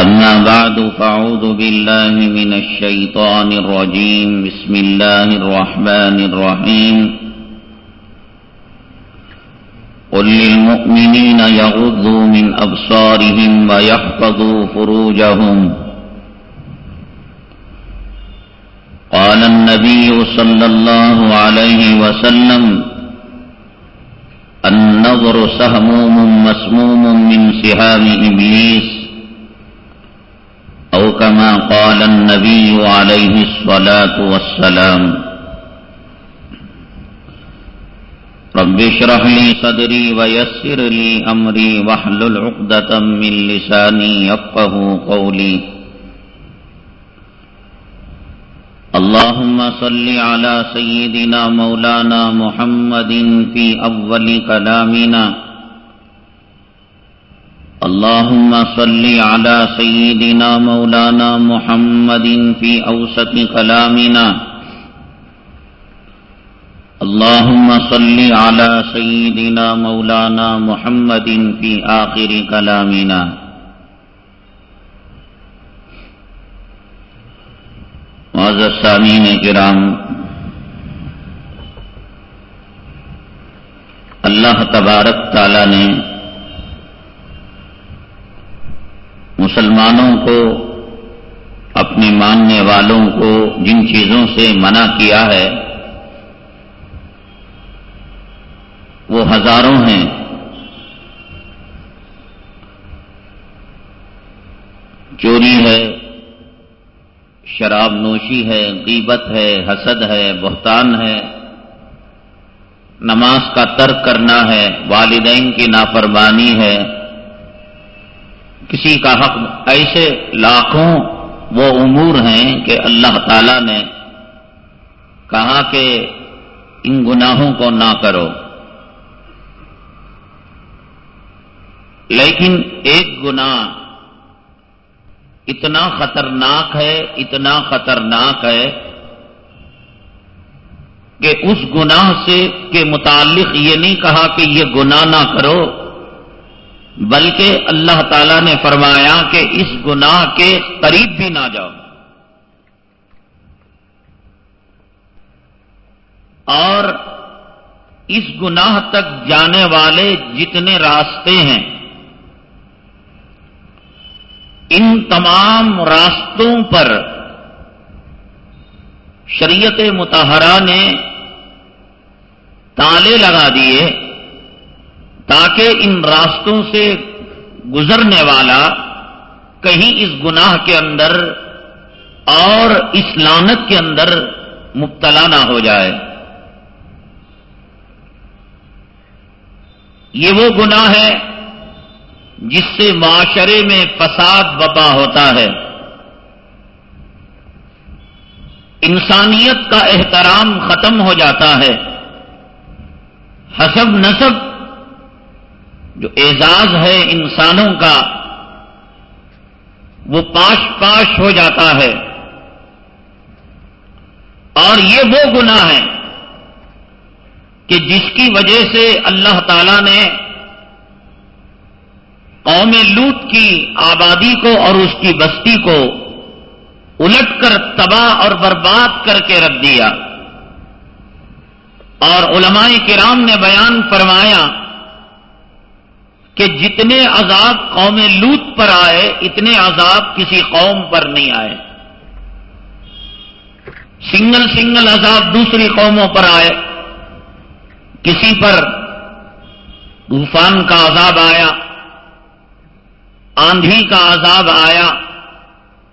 أما بعد فأعوذ بالله من الشيطان الرجيم. بسم الله الرحمن الرحيم. قل للمؤمنين يغضوا من أبصارهم ويحفظوا فروجهم. قال النبي صلى الله عليه وسلم النظر سهموم مسموم من سهام إبليس. أو كما قال النبي عليه الصلاة والسلام، رب اشرح لي صدري ويسر لي أمري واحلل عقدة من لساني يفقه قولي اللهم صل على سيدنا مولانا محمد في أول كلامنا اللهم صل على سيدنا مولانا محمد في أوسط كلامنا. اللهم صل على سيدنا مولانا محمد في آخر كلامنا. معزز سامین کرام، اللہ تبارک تعالی نے مسلمانوں کو اپنے ماننے والوں کو جن چیزوں سے منع کیا ہے، وہ ہزاروں ہیں۔ چوری ہے، شراب نوشی ہے، غیبت ہے، حسد ہے، بہتان ہے۔ نماز کا ترک کرنا ہے، والدین کی نافرمانی ہے۔ کسی کا حق ایسے لاکھوں وہ امور ہیں کہ اللہ تعالی نے کہا کہ ان گناہوں کو نہ کرو۔ لیکن ایک گناہ اتنا خطرناک ہے، اتنا خطرناک ہے کہ اس گناہ سے کے متعلق یہ نہیں کہا کہ یہ گناہ نہ کرو۔ بلکہ اللہ تعالی نے فرمایا کہ اس گناہ کے قریب بھی نہ جاؤ۔ اور اس گناہ تک جانے والے جتنے راستے ہیں، ان تمام راستوں پر شریعت متحرہ نے تالے لگا دیے۔ تاکہ ان راستوں سے گزرنے والا کہیں اس گناہ کے اندر اور اس لانت کے اندر مبتلا نہ ہو جائے۔ یہ وہ گناہ ہے جس سے معاشرے میں فساد وبا ہوتا ہے۔ انسانیت کا احترام ختم ہو جاتا ہے۔ حسب نصب جو اعزاز ہے انسانوں کا، وہ پاش پاش ہو جاتا ہے۔ اور یہ وہ گناہ ہے کہ جس کی وجہ سے اللہ تعالی نے قوم لوٹ کی آبادی کو اور اس کی بستی کو الٹ کر تباہ اور برباد کر کے رکھ دیا۔ اور علماء کرام نے بیان فرمایا کہ جتنے عذاب قوم لوت پر آئے، اتنے عذاب کسی قوم پر نہیں آئے۔ سنگل سنگل عذاب دوسری قوموں پر آئے۔ کسی پر طوفان کا عذاب آیا، آندھی کا عذاب آیا،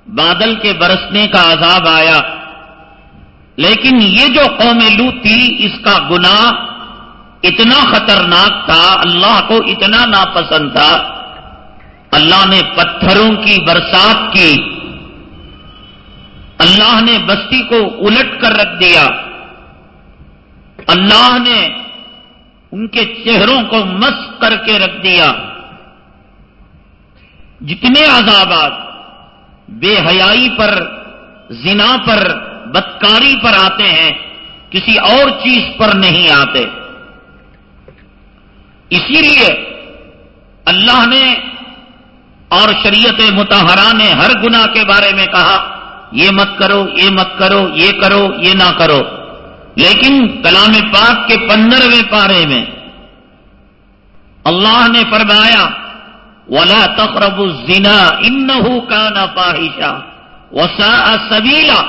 بادل کے برسنے کا عذاب آیا۔ لیکن یہ جو قوم لو تھی، اس کا گنا اتنا خطرناک تھا، اللہ کو اتنا ناپسند تھا۔ اللہ نے پتھروں کی برسات کی۔ اللہ نے بستی کو الٹ کر رکھ دیا۔ اللہ نے ان کے چہروں کو مس کر کے رکھ دیا۔ جتنے عذابات، بے حیائی پر، زنا پر، بدکاری پر آتے ہیں، کسی اور چیز پر نہیں آتے۔ اسی لیے اللہ نے اور شریعت متحرہ نے ہر گناہ کے بارے میں کہا، یہ مت کرو، یہ مت کرو، یہ کرو، یہ نہ کرو۔ لیکن کلام پاک کے پندرہویں پارے میں اللہ نے فرمایا، ولا تقرب الزنا انه كان فاحشا وساء سبیلا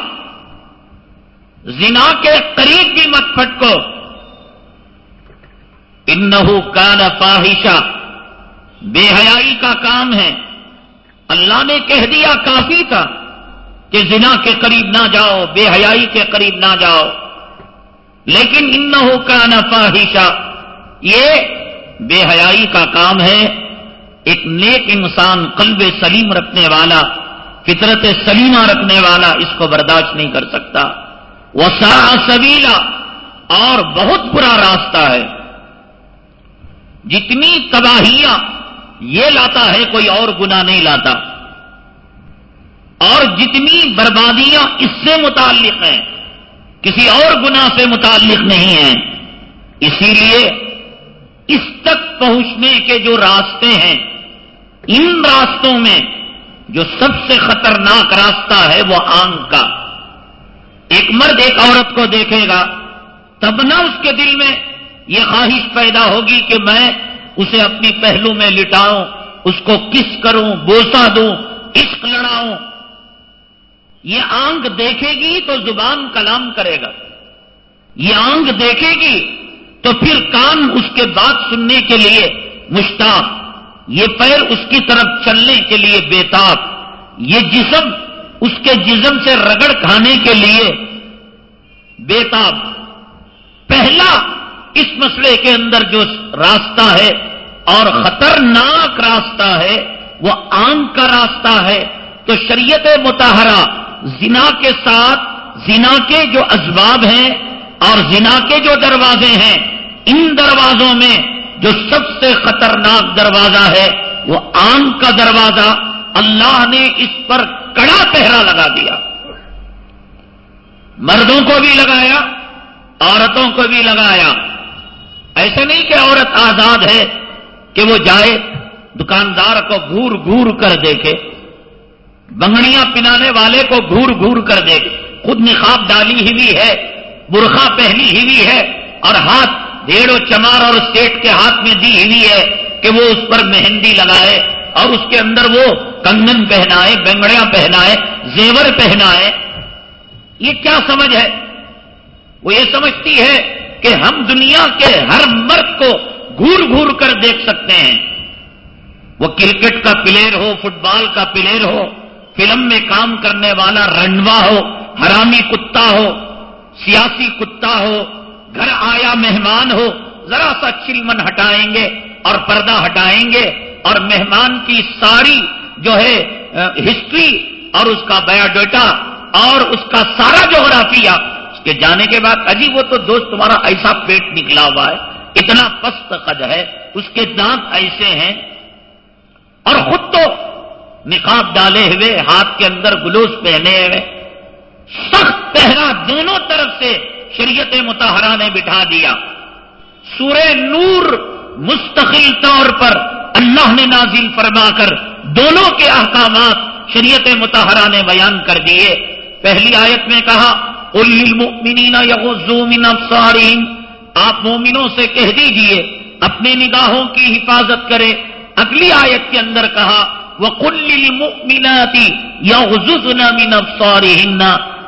زنا کے قریب بھی مت پھٹکو۔ انه كان فاحشا بے حیائی کا کام ہے۔ اللہ نے کہہ دیا کافی تھا کہ زنا کے قریب نہ جاؤ، بے حیائی کے قریب نہ جاؤ۔ لیکن انه كان فاحشا یہ بے حیائی کا کام ہے۔ ایک نیک انسان قلب سلیم رکھنے والا، فطرت سلیمہ رکھنے والا اس کو برداشت نہیں کر سکتا۔ وہ سا سبیلا اور بہت برا راستہ ہے۔ جتنی تباہیاں یہ لاتا ہے کوئی اور گنا نہیں لاتا اور جتنی بربادیاں اس سے متعلق ہیں، کسی اور گنا سے متعلق نہیں ہیں۔ اسی لیے اس تک پہنچنے کے جو راستے ہیں، ان راستوں میں جو سب سے خطرناک راستہ ہے وہ آنکھ کا۔ ایک مرد ایک عورت کو دیکھے گا، تب نہ اس کے دل میں یہ خواہش پیدا ہوگی کہ میں اسے اپنی پہلو میں لٹاؤں، اس کو کس کروں، بوسا دوں، عشق لڑاؤں۔ یہ آنکھ دیکھے گی تو زبان کلام کرے گا۔ یہ آنکھ دیکھے گی تو پھر کان اس کے بات سننے کے لیے مشتاق، یہ پیر اس کی طرف چلنے کے لیے بےتاب یہ جسم اس کے جسم سے رگڑ کھانے کے لیے بےتاب پہلا اس مسئلے کے اندر جو راستہ ہے اور خطرناک راستہ ہے، وہ آنکھ کا راستہ ہے۔ تو شریعت متحرہ زنا کے ساتھ، زنا کے جو اسباب ہیں اور زنا کے جو دروازے ہیں، ان دروازوں میں جو سب سے خطرناک دروازہ ہے، وہ آم کا دروازہ اللہ نے اس پر کڑا پہرا لگا دیا۔ مردوں کو بھی لگایا، عورتوں کو بھی لگایا۔ ایسے نہیں کہ عورت آزاد ہے کہ وہ جائے، دکاندار کو گور گور کر دیکھے، بنگڑیاں پنانے والے کو گور گور کر دیکھے۔ خود نقاب ڈالی ہوئی ہے برخا پہلی ہوئی ہے اور ہاتھ ڈھیڑ و چمار اور سیٹ کے ہاتھ میں دی ہوئی ہے کہ وہ اس پر مہندی لگائے اور اس کے اندر وہ کنگن پہنائے، بنگڑیاں پہنائے، زیور پہنائے۔ یہ کیا سمجھ ہے؟ وہ یہ سمجھتی ہے کہ ہم دنیا کے ہر مرد کو گور گور کر دیکھ سکتے ہیں۔ وہ کرکٹ کا پلیئر ہو فٹ بال کا پلیئر ہو، فلم میں کام کرنے والا رنڈوا ہو، حرامی کتا ہو، سیاسی کتا ہو، گھر آیا مہمان ہو، ذرا سا چلمن ہٹائیں گے اور پردہ ہٹائیں گے اور مہمان کی ساری جو ہے، ہسٹری اور اس کا بایوڈیٹا اور اس کا سارا جغرافیہ اس کے جانے کے بعد اجی وہ تو دوست تمہارا ایسا پیٹ نکلا ہوا ہے، اتنا پست قد ہے، اس کے دانت ایسے ہیں، اور خود تو نقاب ڈالے ہوئے، ہاتھ کے اندر گلوز پہنے ہوئے، سخت پہرا دونوں طرف سے شریعت متحرہ نے بٹھا دیا۔ سورہ نور مستقل طور پر اللہ نے نازل فرما کر دونوں کے احکامات شریعت متحرہ نے بیان کر دیے۔ پہلی آیت میں کہا المؤمنین من آپ مومنوں سے کہہ دیجیے، اپنی نگاہوں کی حفاظت کرے۔ اگلی آیت کے اندر کہا وہ کل میناتی یا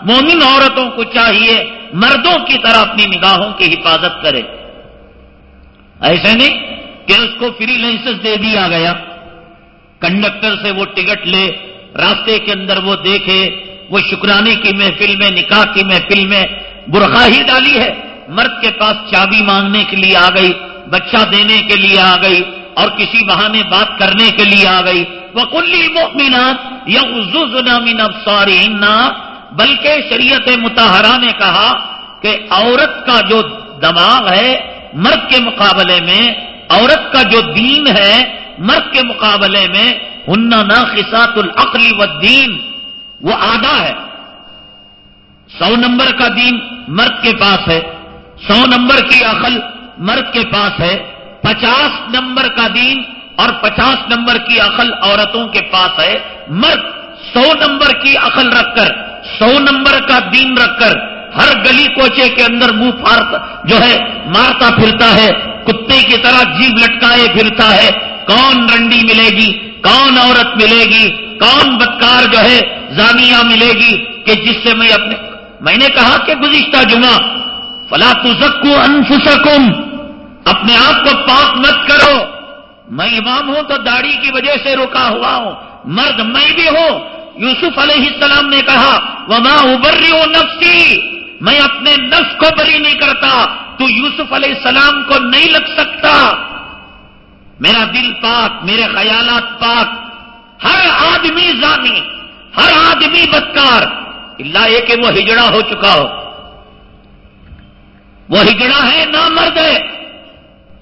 مومن عورتوں کو چاہیے، مردوں کی طرح اپنی نگاہوں کی حفاظت کرے۔ ایسے نہیں کہ اس کو فری لائسنس دے دیا گیا۔ کنڈکٹر سے وہ ٹکٹ لے، راستے کے اندر وہ دیکھے۔ وہ شکرانے کی محفل میں، نکاح کی محفل میں برخا ہی ڈالی ہے۔ مرد کے پاس چابی مانگنے کے لیے آ گئی، بچہ دینے کے لیے آ گئی اور کسی بہانے بات کرنے کے لیے آ گئی۔ وہ کلی مینات یا من افساری بلکہ شریعت متحرہ نے کہا کہ عورت کا جو دماغ ہے مرد کے مقابلے میں، عورت کا جو دین ہے مرد کے مقابلے میں ہننا نہ خسات العقلی و دین وہ آدھا ہے۔ سو نمبر کا دین مرد کے پاس ہے۔ سو نمبر کی عقل مرد کے پاس ہے۔ پچاس نمبر کا دین اور پچاس نمبر کی عقل عورتوں کے پاس ہے۔ مرد سو نمبر کی عقل رکھ کر، سو نمبر کا دین رکھ کر ہر گلی کوچے کے اندر منہ پھاڑتا، جو ہے مارتا پھرتا ہے، کتے کی طرح جیب لٹکائے پھرتا ہے۔ کون رنڈی ملے گی؟ کون عورت ملے گی؟ کون بدکار جو ہے زانیہ ملے گی کہ جس سے میں اپنے میں نے کہا کہ گزشتہ جمعہ، فلا تزکو انفسکم اپنے آپ کو پاک مت کرو۔ میں امام ہوں تو داڑھی کی وجہ سے رکا ہوا ہوں۔ مرد میں بھی ہوں یوسف علیہ السلام نے کہا، وما ابری نفسی میں اپنے نفس کو بری نہیں کرتا۔ تو یوسف علیہ السلام کو نہیں لگ سکتا۔ میرا دل پاک، میرے خیالات پاک۔ ہر آدمی زانی، ہر آدمی بدکار۔ اللہ یہ کہ وہ ہجڑا ہو چکا ہو۔ وہ ہجڑا ہے نہ مرد ہے۔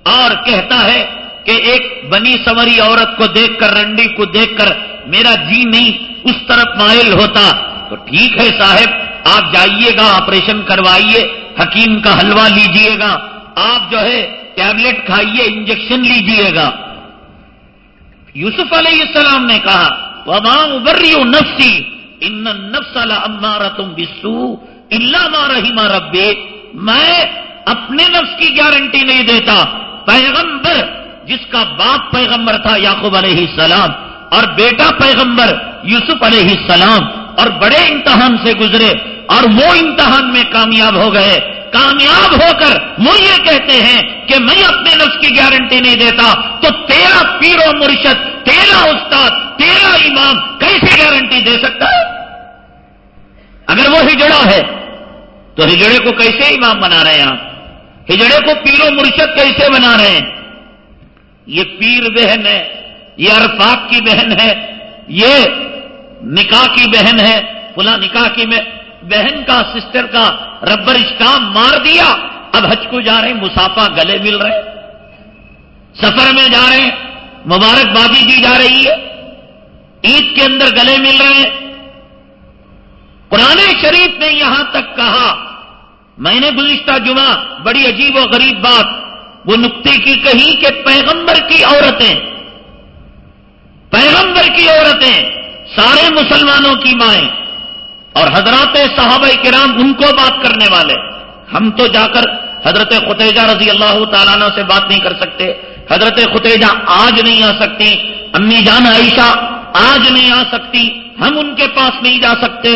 اور کہتا ہے کہ ایک بنی سمری عورت کو دیکھ کر، رنڈی کو دیکھ کر میرا جی نہیں اس طرف مائل ہوتا۔ تو ٹھیک ہے صاحب، آپ جائیے گا، آپریشن کروائیے، حکیم کا حلوہ لیجیے گا۔ آپ جو ہے ٹیبلٹ کھائیے، انجیکشن لیجیے گا۔ یوسف علیہ السلام نے کہا، وما ابری نفسی ان نفس امارا تم بسو اللہ رحیما ربے میں اپنے نفس کی گارنٹی نہیں دیتا۔ پیغمبر، جس کا باپ پیغمبر تھا یعقوب علیہ السلام، اور بیٹا پیغمبر یوسف علیہ السلام، اور بڑے امتحان سے گزرے، اور وہ امتحان میں کامیاب ہو گئے۔ کامیاب ہو کر وہ یہ کہتے ہیں کہ میں اپنے نفس کی گارنٹی نہیں دیتا، تو تیرا پیر و مرشد، تیرا استاد، تیرا امام کیسے گارنٹی دے سکتا؟ ہے اگر وہ ہجڑا ہے، تو ہجڑے کو کیسے امام بنا رہے ہیں آپ؟ ہجڑے کو پیر و مرشد کیسے بنا رہے ہیں؟ یہ پیر بہن ہے، یہ عرفات کی بہن ہے، یہ نکاح کی بہن ہے پلا نکاح کی بہن کا سسٹر کا ربر اسٹام مار دیا۔ اب حج کو جا رہے ہیں، مسافہ گلے مل رہے سفر میں جا رہے ہیں مبارکبادی دی جی جا رہی ہے۔ عید کے اندر گلے مل رہے ہیں۔ قرآن شریف نے یہاں تک کہا، میں نے گزشتہ جمعہ، بڑی عجیب و غریب بات، وہ نقطے کی کہی کہ پیغمبر کی عورتیں، پیغمبر کی عورتیں، سارے مسلمانوں کی مائیں اور حضرات صحابہ کرام ان کو بات کرنے والے۔ ہم تو جا کر حضرت خطیجہ رضی اللہ تعالیٰ سے بات نہیں کر سکتے۔ حضرت خطیجہ آج نہیں آ سکتی۔ امی جان عائشہ آج نہیں آ سکتی۔ ہم ان کے پاس نہیں جا سکتے۔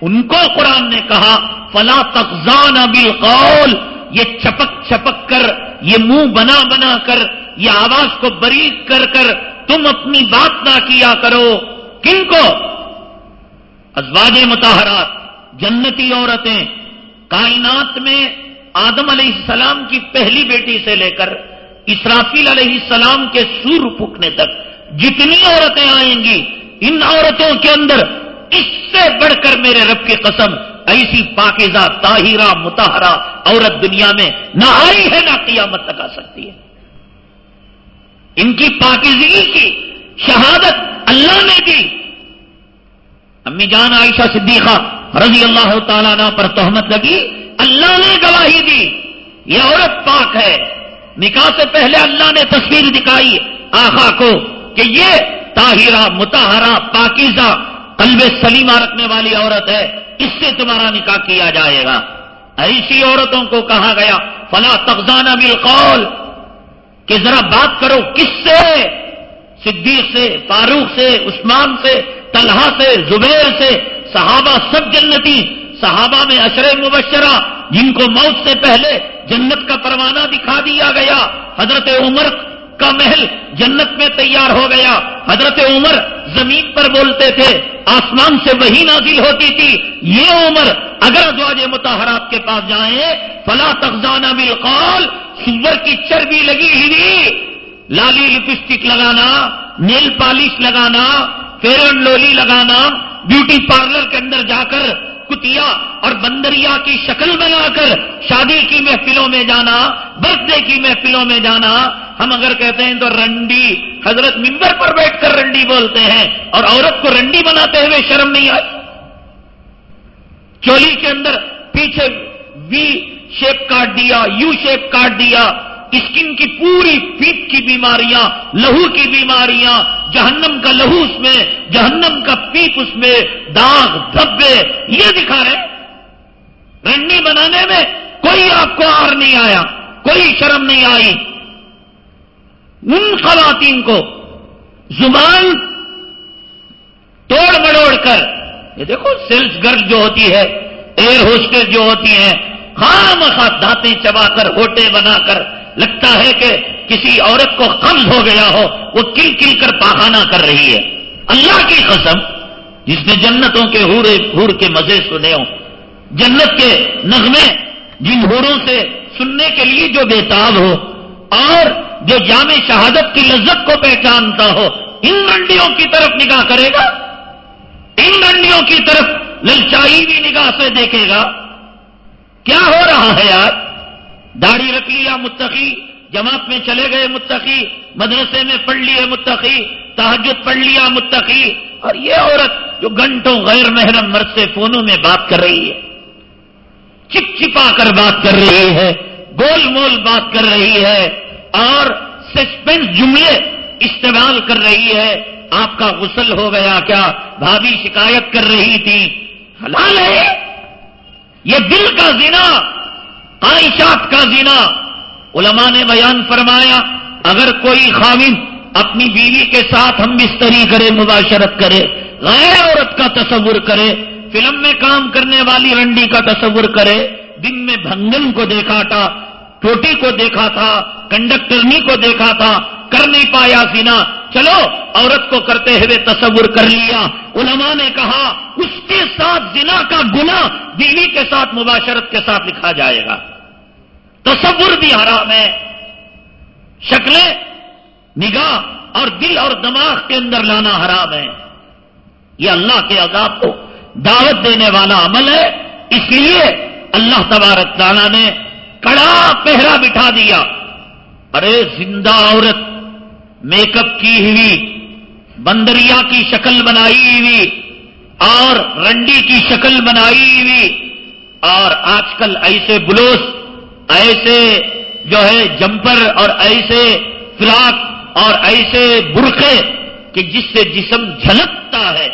ان کو قرآن نے کہا، فلا تخزان بالقول۔ یہ چپک چپک کر، یہ منہ بنا بنا کر، یہ آواز کو بریک کر کر تم اپنی بات نہ کیا کرو۔ کن کو؟ ازواج متحرات جنتی عورتیں، کائنات میں آدم علیہ السلام کی پہلی بیٹی سے لے کر اسرافیل علیہ السلام کے سور پھکنے تک جتنی عورتیں آئیں گی، ان عورتوں کے اندر اس سے بڑھ کر میرے رب کی قسم، ایسی پاکیزہ، طاہرہ متحرہ عورت دنیا میں نہ آئی ہے، نہ قیامت تک آ سکتی ہے۔ ان کی پاکیزگی کی شہادت اللہ نے دی۔ امی جان عائشہ صدیقہ رضی اللہ تعالیٰ نا پر تہمت لگی، اللہ نے گواہی دی، یہ عورت پاک ہے۔ نکاح سے پہلے اللہ نے تصویر دکھائی آخا کو کہ یہ طاہرہ متحرہ پاکیزہ، قلب سلیمہ رکھنے والی عورت ہے، اس سے تمہارا نکاح کیا جائے گا۔ ایسی عورتوں کو کہا گیا، فلا تفزانہ بالقول، کہ ذرا بات کرو، کس سے؟ صدیق سے، فاروق سے، عثمان سے طلحہ سے، زبیر سے، صحابہ سب جنتی، صحابہ میں اشر مبشرہ، جن کو موت سے پہلے جنت کا پروانہ دکھا دیا گیا۔ حضرت عمر کا محل جنت میں تیار ہو گیا۔ حضرت عمر زمین پر بولتے تھے، آسمان سے وہی نازل ہوتی تھی۔ یہ عمر اگر ازواج متحرات کے پاس جائیں، فلا تخزانہ بالقول، سور کی چربی لگی ہوئی، لالی لپسٹک لگانا، نیل پالش لگانا فیرن لولی لگانا، بیوٹی پارلر کے اندر جا کر کتیا اور بندریا کی شکل بنا کر شادی کی محفلوں میں جانا، برتھ ڈے کی محفلوں میں جانا۔ ہم اگر کہتے ہیں تو رنڈی، حضرت ممبر پر بیٹھ کر رنڈی بولتے ہیں اور عورت کو رنڈی بناتے ہوئے شرم نہیں آئی؟ چولی کے اندر پیچھے وی شیپ کاٹ دیا، یو شیپ کاٹ دیا۔ اسکن کی پوری پیپ کی بیماریاں، لہو کی بیماریاں، جہنم کا لہو اس میں، جہنم کا پیپ اس میں، داغ، دھبے، یہ دکھا رہے رنڈی بنانے میں کوئی آپ کو آر نہیں آیا، کوئی شرم نہیں آئی۔ ان خواتین کو زبان توڑ مڑوڑ کر، یہ دیکھو سیلس گرل جو ہوتی ہے ایئر ہوسٹس جو ہوتی ہیں خام خاص دانتیں چبا کر، ہوٹے بنا کر لگتا ہے کہ کسی عورت کو قبض ہو گیا ہو، وہ کل کل کر پاخانہ کر رہی ہے۔ اللہ کی قسم، جس نے جنتوں کے ہور کے مزے سنے ہوں، جنت کے نغمے جن ہوروں سے سننے کے لیے جو بےتاب ہو، اور جو جامع شہادت کی لذت کو پہچانتا ہو، ان منڈیوں کی طرف نگاہ کرے گا۔ ان منڈیوں کی طرف للچائی بھی نگاہ سے دیکھے گا۔ کیا ہو رہا ہے یار؟ داڑھی رکھ لیا متقی، جماعت میں چلے گئے متقی، مدرسے میں پڑھ لیے متقی تحجد پڑھ لیا متقی، اور یہ عورت جو گھنٹوں غیر محرم مرد سے فونوں میں بات کر رہی ہے، چپ چپا کر بات کر رہی ہے، گول مول بات کر رہی ہے، اور سسپینس جملے استعمال کر رہی ہے، آپ کا غسل ہو گیا کیا، بھابھی شکایت کر رہی تھی، حلال ہے؟ یہ دل کا زنا عائشات کا زنا علماء نے بیان فرمایا، اگر کوئی خامن اپنی بیوی کے ساتھ ہم بستری کرے، مباشرت کرے، غیر عورت کا تصور کرے، فلم میں کام کرنے والی رنڈی کا تصور کرے، دن میں بھنگن کو دیکھا تھا ٹوٹی کو دیکھا تھا کنڈکٹرنی کو دیکھا تھا کر نہیں پایا سینا چلو، عورت کو کرتے ہوئے تصور کر لیا۔ علماء نے کہا، اس کے ساتھ زنا کا گنا بیوی کے ساتھ مباشرت کے ساتھ لکھا جائے گا۔ تصور بھی حرام ہے۔ شکلیں، نگاہ اور دل اور دماغ کے اندر لانا حرام ہے۔ یہ اللہ کے عذاب کو دعوت دینے والا عمل ہے۔ اس لیے اللہ تبارک تعالیٰ نے کڑا پہرا بٹھا دیا۔ ارے، زندہ عورت میک اپ کی ہوئی، بندریا کی شکل بنائی ہوئی، اور رنڈی کی شکل بنائی ہوئی، اور آج کل ایسے بلوس ایسے جو ہے جمپر اور ایسے فراک اور ایسے برقے کہ جس سے جسم جھلکتا ہے۔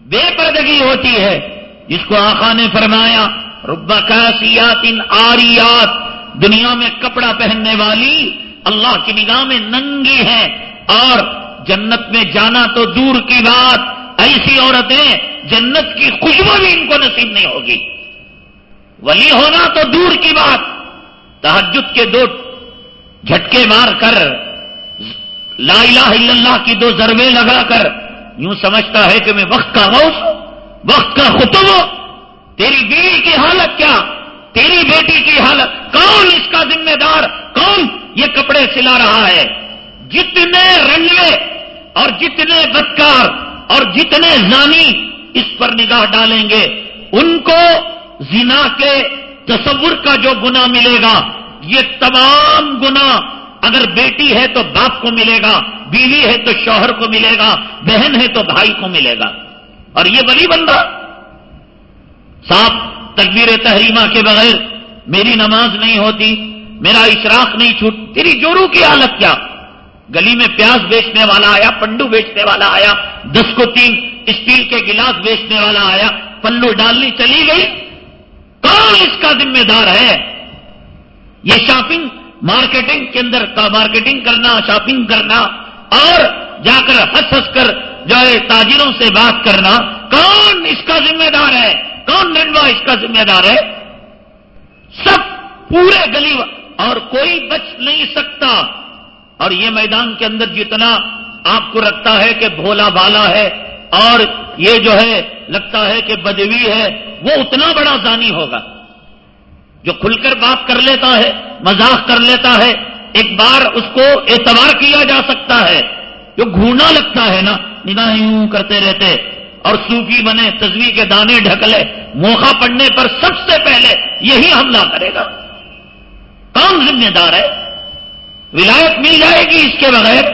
بے پردگی ہوتی ہے۔ جس کو آخا نے فرمایا ربا کاسیات ان آریات، دنیا میں کپڑا پہننے والی اللہ کی نگاہ میں ننگی ہے اور جنت میں جانا تو دور کی بات ایسی عورتیں جنت کی خوشبو بھی ان کو نصیب نہیں ہوگی۔ ولی ہونا تو دور کی بات۔ تحجد کے دو جھٹکے مار کر، لا الہ الا اللہ کی دو ضربے لگا کر، یوں سمجھتا ہے کہ میں وقت کا غوث وقت کا خطب تیری بیوی کی حالت کیا؟ تیری بیٹی کی حالت کون اس کا ذمہ دار؟ کون یہ کپڑے سلا رہا ہے؟ جتنے رنگے اور جتنے بدکار اور جتنے زانی اس پر نگاہ ڈالیں گے، ان کو زنا کے تصور کا جو گنا ملے گا، یہ تمام گنا اگر بیٹی ہے تو باپ کو ملے گا، بیوی ہے تو شوہر کو ملے گا، بہن ہے تو بھائی کو ملے گا۔ اور یہ بلی بن رہا۔ صاحب تکبیر تحریمہ کے بغیر میری نماز نہیں ہوتی، میرا اشراق نہیں چھوٹ، تیری جورو کی حالت کیا؟ گلی میں پیاز بیچنے والا آیا، پنڈو بیچنے والا آیا دس کو تین اسٹیل کے گلاس بیچنے والا آیا، پلو ڈالنی چلی گئی۔ کون اس کا ذمہ دار ہے؟ یہ شاپنگ مارکیٹنگ کے اندر کا مارکیٹنگ کرنا، شاپنگ کرنا اور جا کر ہنس ہنس کر جو ہے تاجروں سے بات کرنا، کون اس کا ذمہ دار ہے؟ کون رنڈوا اس کا ذمہ دار ہے۔ سب پورے گلی اور کوئی بچ نہیں سکتا۔ اور یہ میدان کے اندر جتنا آپ کو رکھتا ہے کہ بھولا بالا ہے، اور یہ جو ہے، لگتا ہے کہ بدوی ہے، وہ اتنا بڑا زانی ہوگا۔ جو کھل کر بات کر لیتا ہے مزاق کر لیتا ہے، ایک بار اس کو اعتبار کیا جا سکتا ہے۔ جو گھونا لگتا ہے نا نگاہ یوں کرتے رہتے۔ اور سوفی بنے تصویر کے دانے ڈھکلے، موقع پڑنے پر سب سے پہلے یہی حملہ کرے گا۔ کون ذمہ دار ہے؟ ولایت مل جائے گی اس کے بغیر۔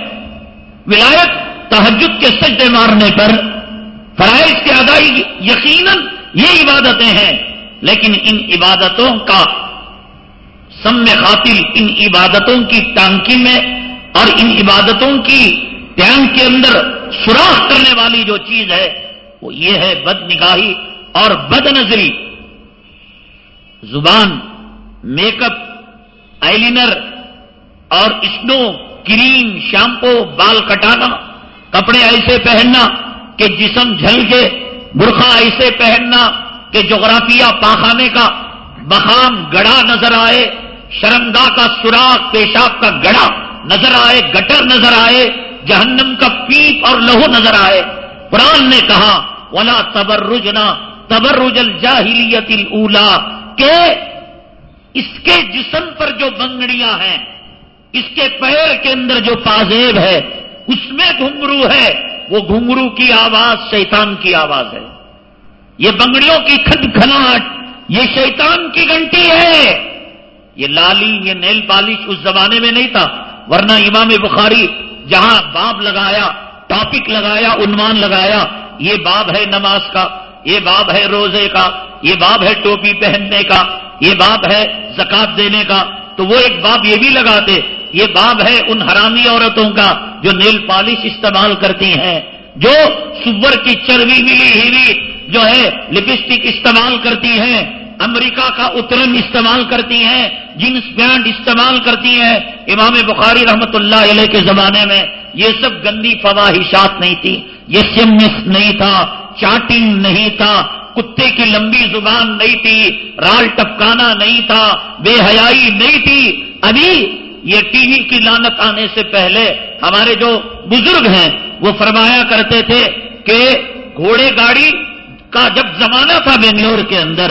ولایت تحجد کے سجدے مارنے پر فرائض کی ادائیگی یقیناً یہ عبادتیں ہیں، لیکن ان عبادتوں کا سم خاطر ان عبادتوں کی ٹانکی میں اور ان عبادتوں کی ٹینک کے اندر سوراخ کرنے والی جو چیز ہے وہ یہ ہے بد نگاہی اور بد نظری۔ زبان میک اپ آئیلینر اور اسنو، کریم، شیمپو، بال کٹانا، کپڑے ایسے پہننا کہ جسم جھل کے برخا ایسے پہننا کہ جغرافیہ پاخانے کا بخام گڑا نظر آئے شرمگاہ کا سوراخ، پیشاب کا گڑا نظر آئے، گٹر نظر آئے، جہنم کا پیپ اور لہو نظر آئے۔ قرآن نے کہا، ولا تبرجنا تبرج الجاہلیت الا کہ اس کے جسم پر جو بنگڑیاں ہیں، اس کے پیر کے اندر جو پازیب ہے، اس میں گھنگرو ہے، وہ گھنگرو کی آواز شیطان کی آواز ہے۔ یہ بنگڑیوں کی کھد کھناٹ یہ شیطان کی گھنٹی ہے۔ یہ لالی، یہ نیل پالش اس زمانے میں نہیں تھا، ورنہ امام بخاری جہاں باب لگایا ٹاپک لگایا، عنوان لگایا، یہ باب ہے نماز کا، یہ باب ہے روزے کا، یہ باب ہے ٹوپی پہننے کا، یہ باب ہے زکات دینے کا، تو وہ ایک باب یہ بھی لگاتے، یہ باب ہے ان حرامی عورتوں کا جو نیل پالش استعمال کرتی ہیں، جو سور کی چربی ملی ہیوی جو ہے لپسٹک استعمال کرتی ہیں، امریکہ کا اترن استعمال کرتی ہیں جنس پینٹ استعمال کرتی ہیں، امام بخاری رحمت اللہ علیہ کے زمانے میں یہ سب گندی فواہشات نہیں تھی، یہ سمس نہیں تھا، چاٹنگ نہیں تھا، کتے کی لمبی زبان نہیں تھی، رال ٹپکانا نہیں تھا، بے حیائی نہیں تھی۔ ابھی یہ ٹی وی کی لانت آنے سے پہلے ہمارے جو بزرگ ہیں، وہ فرمایا کرتے تھے کہ گھوڑے گاڑی کا جب زمانہ تھا بنگلور کے اندر،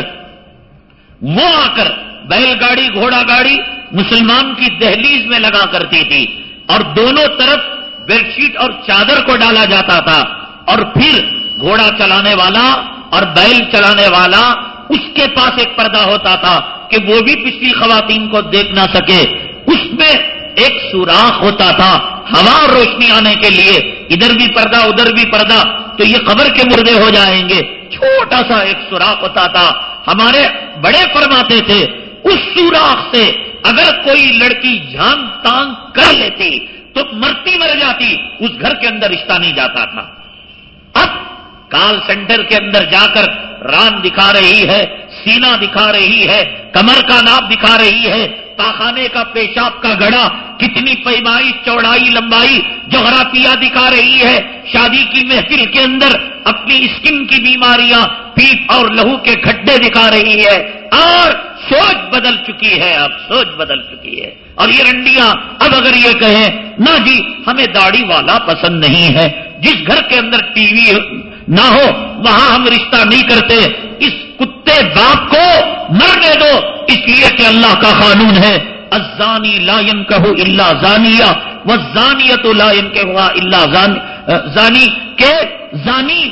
وہ آ کر بیل گاڑی، گھوڑا گاڑی مسلمان کی دہلیز میں لگا کرتی تھی۔ اور دونوں طرف بیڈ شیٹ اور چادر کو ڈالا جاتا تھا اور پھر گھوڑا چلانے والا اور بیل چلانے والا اس کے پاس ایک پردہ ہوتا تھا کہ وہ بھی پچھلی خواتین کو دیکھ نہ سکے۔ اس میں ایک سوراخ ہوتا تھا ہوا اور روشنی آنے کے لیے۔ ادھر بھی پردہ، ادھر بھی پردہ۔ تو یہ قبر کے مردے ہو جائیں گے۔ چھوٹا سا ایک سوراخ ہوتا تھا۔ ہمارے بڑے فرماتے تھے، اس سوراخ سے اگر کوئی لڑکی جان تانگ کر لیتی تو مرتی مر جاتی، اس گھر کے اندر رشتہ نہیں جاتا تھا۔ اب کال سینٹر کے اندر جا کر ران دکھا رہی ہے۔ سینا دکھا رہی ہے، کمر کا ناپ دکھا رہی ہے، پاخانے کا پیشاب کا گڑا کتنی پیمائی، چوڑائی، لمبائی جغرافیہ دکھا رہی ہے۔ شادی کی محفل کے اندر اپنی اسکن کی بیماریاں پیپ اور لہو کے کھڈے دکھا رہی ہے۔ اور سوچ بدل چکی ہے، اب سوچ بدل چکی ہے۔ اور یہ رنڈیاں اب اگر یہ کہیں، نہ جی ہمیں داڑھی والا پسند نہیں ہے۔ جس گھر کے اندر ٹی وی نہ ہو، وہاں ہم رشتہ نہیں کرتے۔ اس کتے باپ کو مرنے دو، اس لیے کہ اللہ کا قانون ہے۔ ازانی لائن کہو اللہ زانیہ وہ زانیت لائن کہ ہوا اللہ زانی کے زانی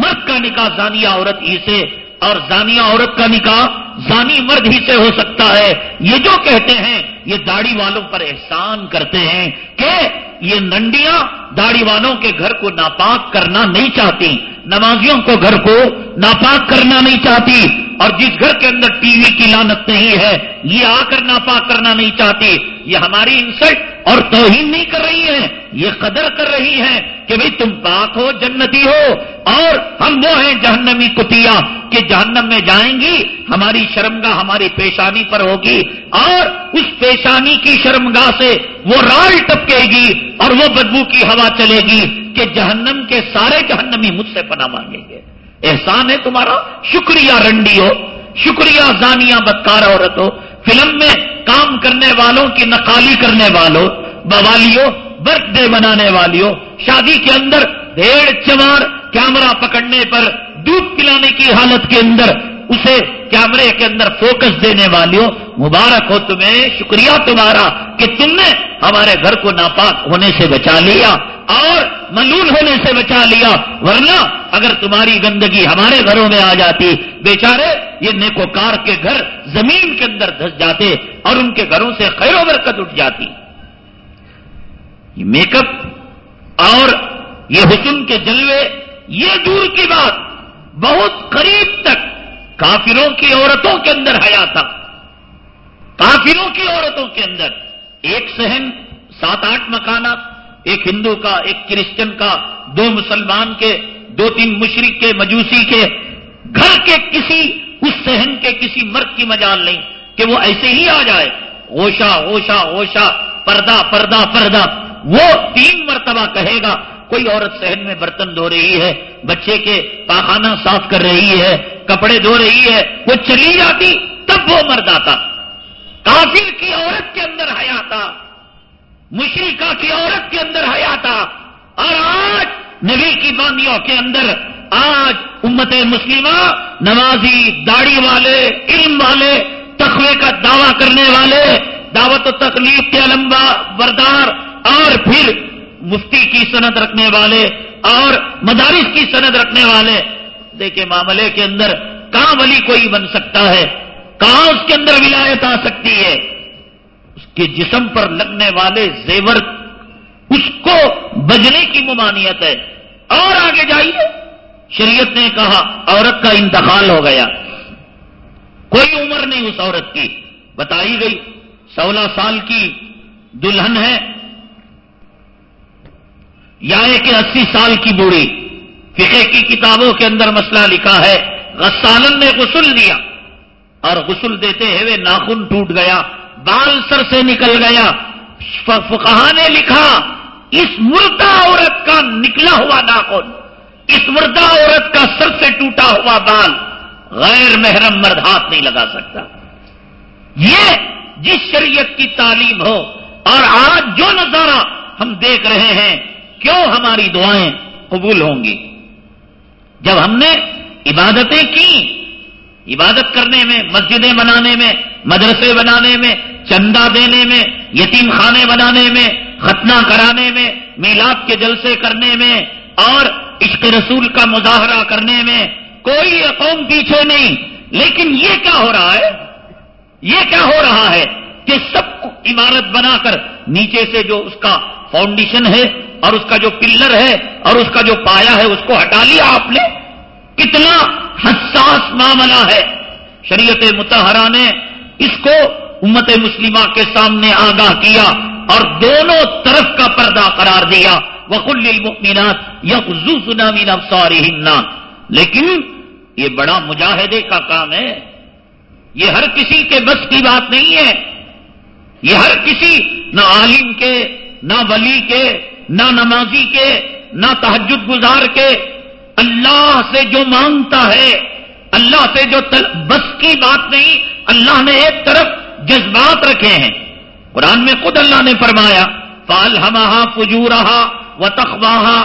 مرد کا نکاح زانیہ عورت ہی سے، اور زانیہ عورت کا نکاح زانی مرد ہی سے ہو سکتا ہے۔ یہ جو کہتے ہیں، یہ داڑھی والوں پر احسان کرتے ہیں کہ یہ ننڈیاں داڑھی والوں کے گھر کو ناپاک کرنا نہیں چاہتی، نمازیوں کو گھر کو ناپاک کرنا نہیں چاہتی، اور جس گھر کے اندر ٹی وی کی لانت نہیں ہے، یہ آ کر ناپاک کرنا نہیں چاہتی۔ یہ ہماری انسلٹ اور توہین نہیں کر رہی ہیں یہ قدر کر رہی ہیں کہ بھئی تم پاک ہو، جنتی ہو، اور ہم وہ ہیں جہنمی کتیا کہ جہنم میں جائیں گی، ہماری شرمگاہ ہماری پیشانی پر ہوگی، اور اس پیشانی کی شرمگاہ سے وہ رال ٹپکے گی اور وہ بدبو کی ہوا چلے گی کہ جہنم کے سارے جہنمی مجھ سے پناہ مانگیں گے۔ احسان ہے تمہارا؟ شکریہ رنڈی ہو شکریہ زانیہ بدکار عورت ہو فلم میں کام کرنے والوں کی نقالی کرنے والوں، بوالیوں، برتھ ڈے بنانے والیوں، شادی کے اندر بھیڑ چمار کیمرہ پکڑنے پر دودھ پلانے کی حالت کے اندر، اسے کیمرے کے اندر فوکس دینے والیوں، مبارک ہو تمہیں، شکریہ تمہارا کہ تم نے ہمارے گھر کو ناپاک ہونے سے بچا لیا اور ملول ہونے سے بچا لیا، ورنہ اگر تمہاری گندگی ہمارے گھروں میں آ جاتی، بیچارے یہ نیکوکار کے گھر زمین کے اندر دھس جاتے اور ان کے گھروں سے خیر و برکت اٹھ جاتی۔ یہ میک اپ اور یہ حسن کے جلوے، یہ دور کی بات، بہت قریب تک کافروں کی عورتوں کے اندر حیا تھا۔ کافروں کی عورتوں کے اندر ایک سہن، سات آٹھ مکانات ایک ہندو کا، ایک کرسچن کا، دو مسلمان کے، دو تین مشرق کے، مجوسی کے۔ گھر کے کسی، اس سہن کے کسی مرد کی مجال نہیں کہ وہ ایسے ہی آ جائے۔ اوشا اوشا اوشا پردہ پردہ پردہ۔ وہ تین مرتبہ کہے گا کوئی عورت صحن میں برتن دھو رہی ہے، بچے کے پاخانہ صاف کر رہی ہے، کپڑے دھو رہی ہے، وہ چلی جاتی، تب وہ مرد آتا۔ کافر کی عورت کے اندر حیا تھا مشرقہ کی عورت کے اندر حیا تھا اور آج نبی کی باندیوں کے اندر، آج امت مسلمہ نمازی داڑھی والے، علم والے تخوے کا دعویٰ کرنے والے، دعوت و تکلیف کے علمبا بردار اور پھر مفتی کی سند رکھنے والے اور مدارس کی سند رکھنے والے۔ دیکھیں معاملے کے اندر کہاں ولی کوئی بن سکتا ہے، کہاں اس کے اندر ولایت آ سکتی ہے؟ اس کے جسم پر لگنے والے زیور اس کو بجنے کی ممانعت ہے۔ اور آگے جائیے۔ شریعت نے کہا، عورت کا انتقال ہو گیا۔ کوئی عمر نہیں اس عورت کی۔ بتائی گئی، سولہ سال کی دلہن ہے۔ یعنی یا ایک اسی سال کی بوڑھی فقہ کی کتابوں کے اندر مسئلہ لکھا ہے، غسالن نے غسل دیا اور غسل دیتے ہوئے ناخن ٹوٹ گیا، بال سر سے نکل گیا۔ فقہ نے لکھا، اس مردہ عورت کا نکلا ہوا ناخن، اس مردہ عورت کا سر سے ٹوٹا ہوا بال، غیر محرم مرد ہاتھ نہیں لگا سکتا۔ یہ جس شریعت کی تعلیم ہو، اور آج جو نظارہ ہم دیکھ رہے ہیں کیوں ہماری دعائیں قبول ہوں گی؟ جب ہم نے عبادتیں کی، عبادت کرنے میں، مسجدیں بنانے میں، مدرسے بنانے میں، چندہ دینے میں، یتیم خانے بنانے میں، ختنہ کرانے میں، میلاد کے جلسے کرنے میں، اور عشق رسول کا مظاہرہ کرنے میں، کوئی قوم پیچھے نہیں۔ لیکن یہ کیا ہو رہا ہے؟ یہ کیا ہو رہا ہے کہ سب عمارت بنا کر نیچے سے جو اس کا فاؤنڈیشن ہے اور اس کا جو پلر ہے اور اس کا جو پایا ہے اس کو ہٹا لیا آپ نے۔ کتنا حساس معاملہ ہے۔ شریعت متحرہ نے اس کو امت مسلمہ کے سامنے آگاہ کیا اور دونوں طرف کا پردہ قرار دیا۔ وکل المؤمنات یخزو سنامین افساری لیکن یہ بڑا مجاہدے کا کام ہے۔ یہ ہر کسی کے بس کی بات نہیں ہے۔ یہ ہر کسی نہ عالم کے نہ ولی کے، نہ نمازی کے، نہ تحجد گزار کے۔ اللہ سے جو مانگتا ہے، اللہ سے جو بس کی بات نہیں، اللہ نے ایک طرف جذبات رکھے ہیں۔ قرآن میں خود اللہ نے فرمایا فال ہما پجو رہا و تخواہا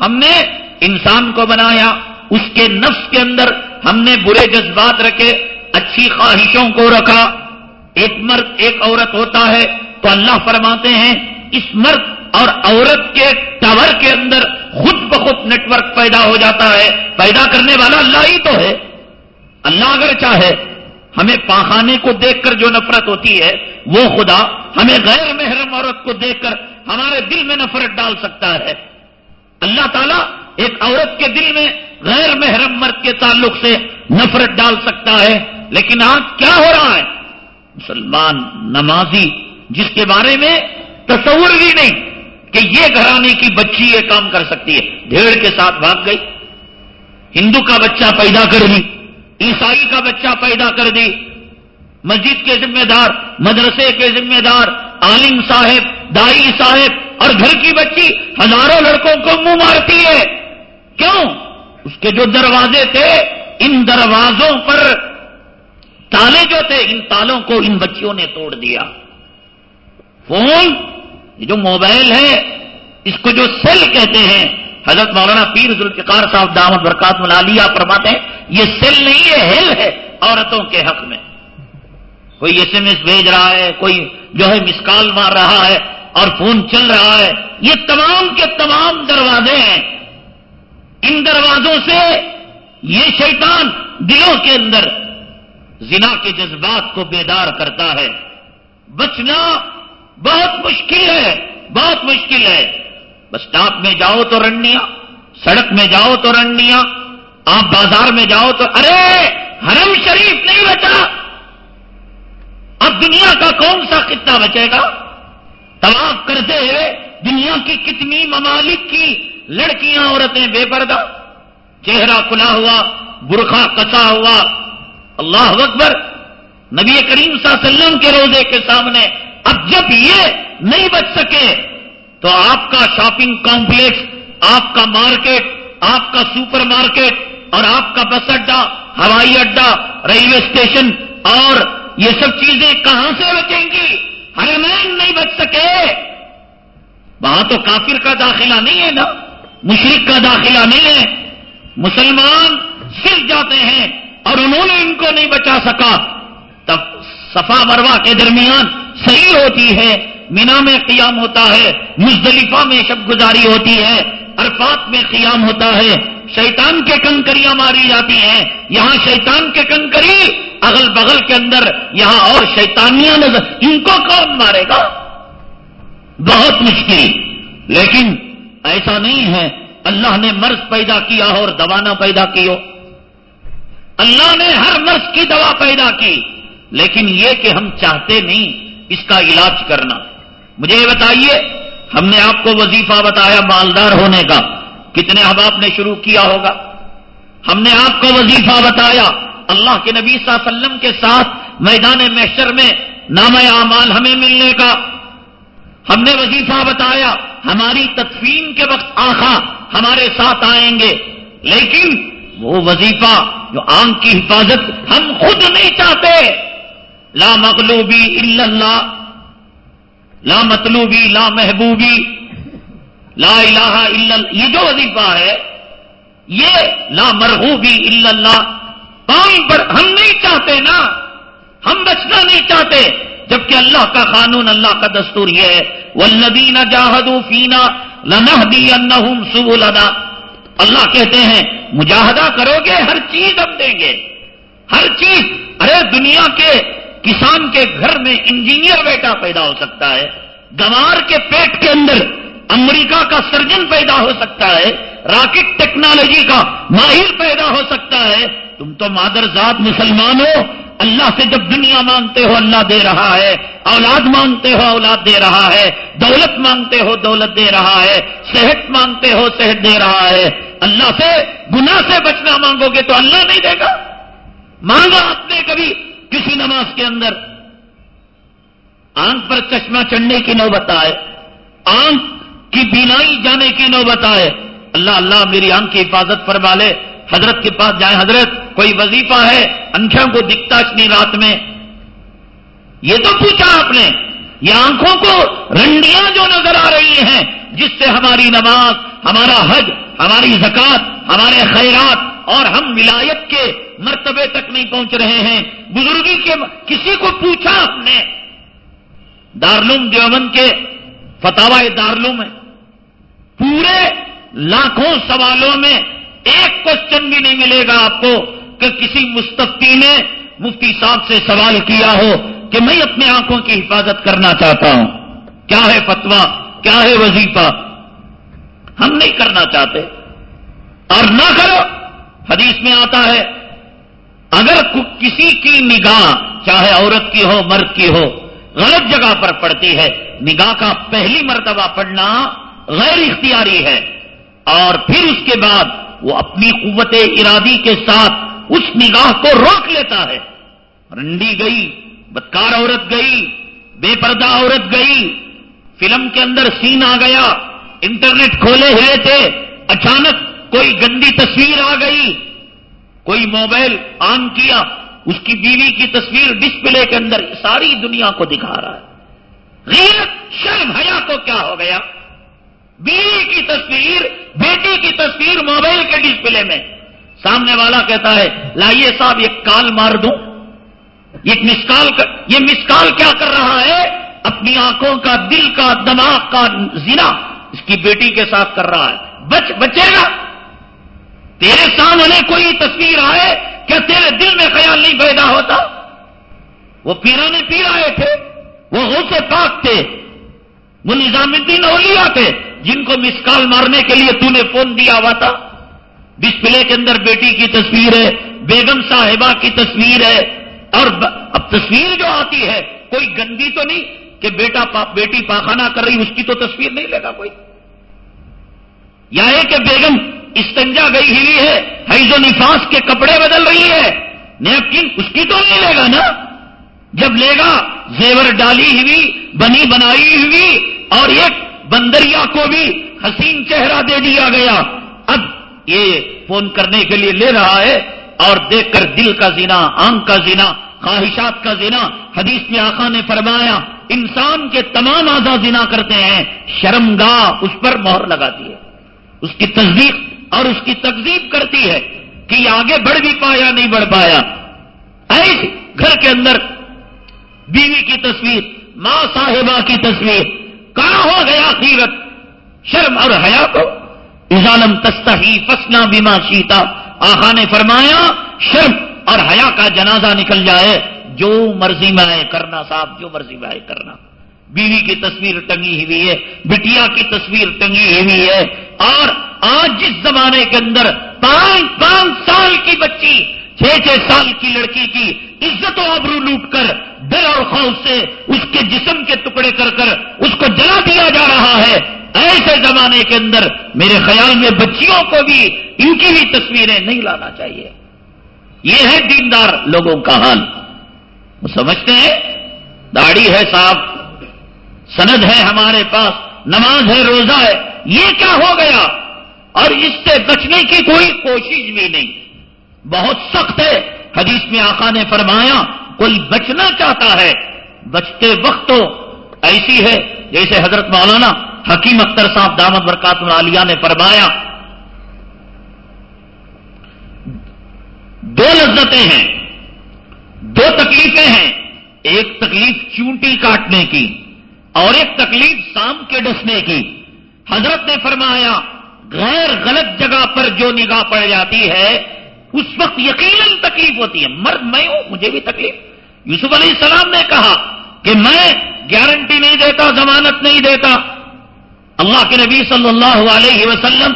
ہم نے انسان کو بنایا، اس کے نفس کے اندر ہم نے برے جذبات رکھے، اچھی خواہشوں کو رکھا۔ ایک مرد، ایک عورت ہوتا ہے تو اللہ فرماتے ہیں اس مرد اور عورت کے ٹاور کے اندر خود بخود نیٹ ورک پیدا ہو جاتا ہے۔ پیدا کرنے والا اللہ ہی تو ہے۔ اللہ اگر چاہے، ہمیں پاخانے کو دیکھ کر جو نفرت ہوتی ہے، وہ خدا ہمیں غیر محرم عورت کو دیکھ کر ہمارے دل میں نفرت ڈال سکتا ہے۔ اللہ تعالیٰ ایک عورت کے دل میں غیر محرم مرد کے تعلق سے نفرت ڈال سکتا ہے۔ لیکن آج کیا ہو رہا ہے؟ مسلمان، نمازی، جس کے بارے میں تصور بھی نہیں کہ یہ گھرانے کی بچی یہ کام کر سکتی ہے۔ بھیڑ کے ساتھ بھاگ گئی۔ ہندو کا بچہ پیدا کر دی۔ عیسائی کا بچہ پیدا کر دی۔ مسجد کے ذمہ دار، مدرسے کے ذمہ دار، عالم صاحب، دائی صاحب اور گھر کی بچی ہزاروں لڑکوں کو منہ مارتی ہے۔ کیوں؟ اس کے جو دروازے تھے، ان دروازوں پر تالے جو تھے، ان تالوں کو ان بچیوں نے توڑ دیا۔ فون یہ جو موبائل ہے، اس کو جو سیل کہتے ہیں، حضرت مولانا پیر ذوالفقار صاحب دامت برکات ملالیہ فرماتے ہیں، یہ سیل نہیں ہے، ہیل ہے عورتوں کے حق میں۔ کوئی ایس ایم ایس بھیج رہا ہے، کوئی جو ہے مسکال مار رہا ہے اور فون چل رہا ہے، یہ تمام کے تمام دروازے ہیں۔ ان دروازوں سے یہ شیطان دلوں کے اندر زنا کے جذبات کو بیدار کرتا ہے۔ بچنا بہت مشکل ہے، بہت مشکل ہے۔ بس ٹاپ میں جاؤ تو رنڈیاں، سڑک میں جاؤ تو رنڈیاں، آپ بازار میں جاؤ تو، ارے، حرم شریف نہیں بچا۔ اب دنیا کا کون سا کتنا بچے گا؟ طواف کرتے ہوئے دنیا کی کتنی ممالک کی لڑکیاں، عورتیں بے پردہ۔ چہرہ کھلا ہوا برخا کسا ہوا۔ اللہ اکبر، نبی کریم صلی اللہ علیہ وسلم کے روزے کے سامنے اب جب یہ نہیں بچ سکے تو آپ کا شاپنگ کمپلیکس، آپ کا مارکیٹ، آپ کا سپر مارکیٹ اور آپ کا بس اڈا، ہوائی اڈا، ریلوے اسٹیشن اور یہ سب چیزیں کہاں سے بچیں گی؟ ہرمین نہیں بچ سکے۔ وہاں تو کافر کا داخلہ نہیں ہے نا؟ مشرق کا داخلہ نہیں ہے۔ مسلمان صرف جاتے ہیں اور انہوں نے ان کو نہیں بچا سکا۔ صفا مروا کے درمیان صحیح ہوتی ہے، مینا میں قیام ہوتا ہے، مزدلفہ میں شب گزاری ہوتی ہے، عرفات میں قیام ہوتا ہے، شیطان کے کنکریاں ماری جاتی ہیں۔ یہاں شیطان کے کنکری اگل بغل کے اندر یہاں اور شیطانیاں نظر، ان کو کون مارے گا؟ بہت مشکل۔ لیکن ایسا نہیں ہے، اللہ نے مرض پیدا کیا ہو اور دوا نہ پیدا کی ہو اللہ نے ہر مرض کی دوا پیدا کی۔ لیکن یہ کہ ہم چاہتے نہیں، اس کا علاج کرنا۔ مجھے یہ بتائیے، ہم نے آپ کو وظیفہ بتایا مالدار ہونے کا، کتنے احباب نے شروع کیا ہوگا؟ ہم نے آپ کو وظیفہ بتایا، اللہ کے نبی صلی اللہ علیہ وسلم کے ساتھ میدان محشر میں نام اعمال ہمیں ملنے کا۔ ہم نے وظیفہ بتایا، ہماری تدفین کے وقت آخا ہمارے ساتھ آئیں گے۔ لیکن وہ وظیفہ جو آنکھ کی حفاظت ہم خود نہیں چاہتے۔ لا مغلوبی الا اللہ. لا مطلوبی، لا محبوبی. لا الہ الا اللہ. یہ جو وظیفہ ہے، یہ لا مرغوبی الا اللہ. پان پر ہم نہیں چاہتے نا. ہم بچنا نہیں چاہتے. جبکہ اللہ کا قانون، اللہ کا دستور یہ ہے. والذین جاہدوا فینا لنہدینہم سبلنا. اللہ کہتے ہیں، مجاہدہ کرو گے، ہر چیز ہم دیں گے. ہر چیز. ارے، دنیا کے کسان کے گھر میں انجینئر بیٹا پیدا ہو سکتا ہے، گوار کے پیٹ کے اندر امریکہ کا سرجن پیدا ہو سکتا ہے، راکٹ ٹیکنالوجی کا ماہر پیدا ہو سکتا ہے۔ تم تو مادر ذات مسلمان ہو، اللہ سے جب دنیا مانگتے ہو، اللہ دے رہا ہے۔ اولاد مانگتے ہو، اولاد دے رہا ہے۔ دولت مانگتے ہو، دولت دے رہا ہے۔ صحت مانگتے ہو، صحت دے رہا ہے۔ اللہ سے، گناہ سے بچنا مانگو گے تو اللہ نہیں دے گا۔ مانگا آپ نے کبھی کسی نماز کے اندر آنکھ پر چشمہ چڑھنے کی نوبت آئے، آنکھ کی بینائی جانے کی نوبت آئے، اللہ اللہ، میری آنکھ کی حفاظت فرما لے، حضرت کے پاس جائیں حضرت، کوئی وظیفہ ہے انکھوں کو دکھتا اتنی رات میں؟ یہ تو پوچھا آپ نے، یہ آنکھوں کو رنڈیاں جو نظر آ رہی ہیں، جس سے ہماری نماز، ہمارا حج، ہماری زکات ہمارے خیرات اور ہم ولایت کے مرتبے تک نہیں پہنچ رہے ہیں۔ بزرگی کے کسی کو پوچھا ہم نے؟ دارلوم دیوبند کے فتح دارلوم ہے پورے لاکھوں سوالوں میں ایک کوشچن بھی نہیں ملے گا آپ کو کہ کسی مستفی نے مفتی صاحب سے سوال کیا ہو کہ میں اپنے آنکھوں کی حفاظت کرنا چاہتا ہوں۔ کیا ہے فتوا کیا ہے وظیفہ؟ ہم نہیں کرنا چاہتے۔ اور نہ کرو۔ حدیث میں آتا ہے، اگر کسی کی نگاہ چاہے عورت کی ہو، مرد کی ہو، غلط جگہ پر پڑتی ہے، نگاہ کا پہلی مرتبہ پڑھنا غیر اختیاری ہے۔ اور پھر اس کے بعد وہ اپنی قوت ارادی کے ساتھ اس نگاہ کو روک لیتا ہے۔ رنڈی گئی، بدکار عورت گئی، بے پردہ عورت گئی، فلم کے اندر سین آ گیا، انٹرنیٹ کھولے ہوئے تھے، اچانک کوئی گندی تصویر آ گئی، کوئی موبائل آن کیا، اس کی بیوی کی تصویر ڈسپلے کے اندر ساری دنیا کو دکھا رہا ہے۔ غیرت، شرم، حیا کو کیا ہو گیا؟ بیوی کی تصویر، بیٹی کی تصویر موبائل کے ڈسپلے میں۔ سامنے والا کہتا ہے لائیے صاحب، یہ کال مار دوں۔ یہ مسکال یہ مسکال کیا کر رہا ہے؟ اپنی آنکھوں کا، دل کا، دماغ کا زنا اس کی بیٹی کے ساتھ کر رہا ہے۔ بچ، بچے گا۔ تیرے سامنے کوئی تصویر آئے کیا تیرے دل میں خیال نہیں پیدا ہوتا؟ وہ پیرانے پی رہے تھے، وہ غوث پاک تھے، وہ نظام الدین اولیاء تھے، جن کو مسکال مارنے کے لیے تو نے فون دیا ہوا تھا۔ ڈسپلے کے اندر بیٹی کی تصویر ہے، بیگم صاحبہ کی تصویر ہے۔ اور اب تصویر جو آتی ہے، کوئی گندی تو نہیں کہ بیٹا پا بیٹی پاخانہ کر رہی، اس کی تو تصویر نہیں لے گا کوئی؟ یا ہے کہ بیگم استنجا گئی ہوئی ہے۔ حیض و نفاس کے کپڑے بدل رہی ہے۔ نیپکن اس کی تو نہیں لے گا نا؟ جب لے گا، زیور ڈالی ہوئی، بنی بنائی ہوئی، اور ایک بندریا کو بھی حسین چہرہ دے دیا گیا۔ اب یہ فون کرنے کے لیے لے رہا ہے اور دیکھ کر دل کا زنا آنکھ کا زنا خواہشات کا زنا حدیث میں آقا نے فرمایا، انسان کے تمام آزاد زنا کرتے ہیں، شرمگاہ اس پر مہر لگاتی ہے۔ اس کی تصدیق اور اس کی تقزیب کرتی ہے کہ یہ آگے بڑھ بھی پایا نہیں بڑھ پایا۔ ایسے گھر کے اندر بیوی کی تصویر، ماں صاحبہ کی تصویر، کہاں ہو گیا سیرت؟ شرم اور حیا کو؟ ازالم تستحی فسنا بیما شیتا۔ آخا نے فرمایا، شرم اور حیا کا جنازہ نکل جائے، جو مرضی میں کرنا صاحب، جو مرضی میں کرنا۔ بیوی کی تصویر ٹنگی ہوئی ہے، بٹیا کی تصویر ٹنگی ہوئی ہے۔ اور آج جس زمانے کے اندر پانچ پانچ سال کی بچی، چھ چھ سال کی لڑکی کی عزت و آبرو لوٹ کر ڈر اور خوف سے اس کے جسم کے ٹکڑے کر کر اس کو جلا دیا جا رہا ہے۔ ایسے زمانے کے اندر میرے خیال میں بچیوں کو بھی ان کی بھی تصویریں نہیں لانا چاہیے۔ یہ ہے دیندار لوگوں کا حال۔ وہ سمجھتے ہیں؟ داڑھی ہے صاحب سند ہے ہمارے پاس، نماز ہے، روزہ ہے، یہ کیا ہو گیا؟ اور اس سے بچنے کی کوئی کوشش بھی نہیں۔ بہت سخت ہے۔ حدیث میں آقا نے فرمایا کوئی بچنا چاہتا ہے۔ بچتے وقت تو ایسی ہے، جیسے حضرت مولانا حکیم اختر صاحب دامت برکات العالیہ نے فرمایا، دو لذتیں ہیں، دو تکلیفیں ہیں۔ ایک تکلیف چونٹی کاٹنے کی۔ اور ایک تکلیف سام کے ڈسنے کی۔ حضرت نے فرمایا، غیر غلط جگہ پر جو نگاہ پڑ جاتی ہے، اس وقت یقیناً تکلیف ہوتی ہے۔ مرد میں ہوں، مجھے بھی تکلیف۔ یوسف علیہ السلام نے کہا کہ میں گارنٹی نہیں دیتا، ضمانت نہیں دیتا۔ اللہ کے نبی صلی اللہ علیہ وسلم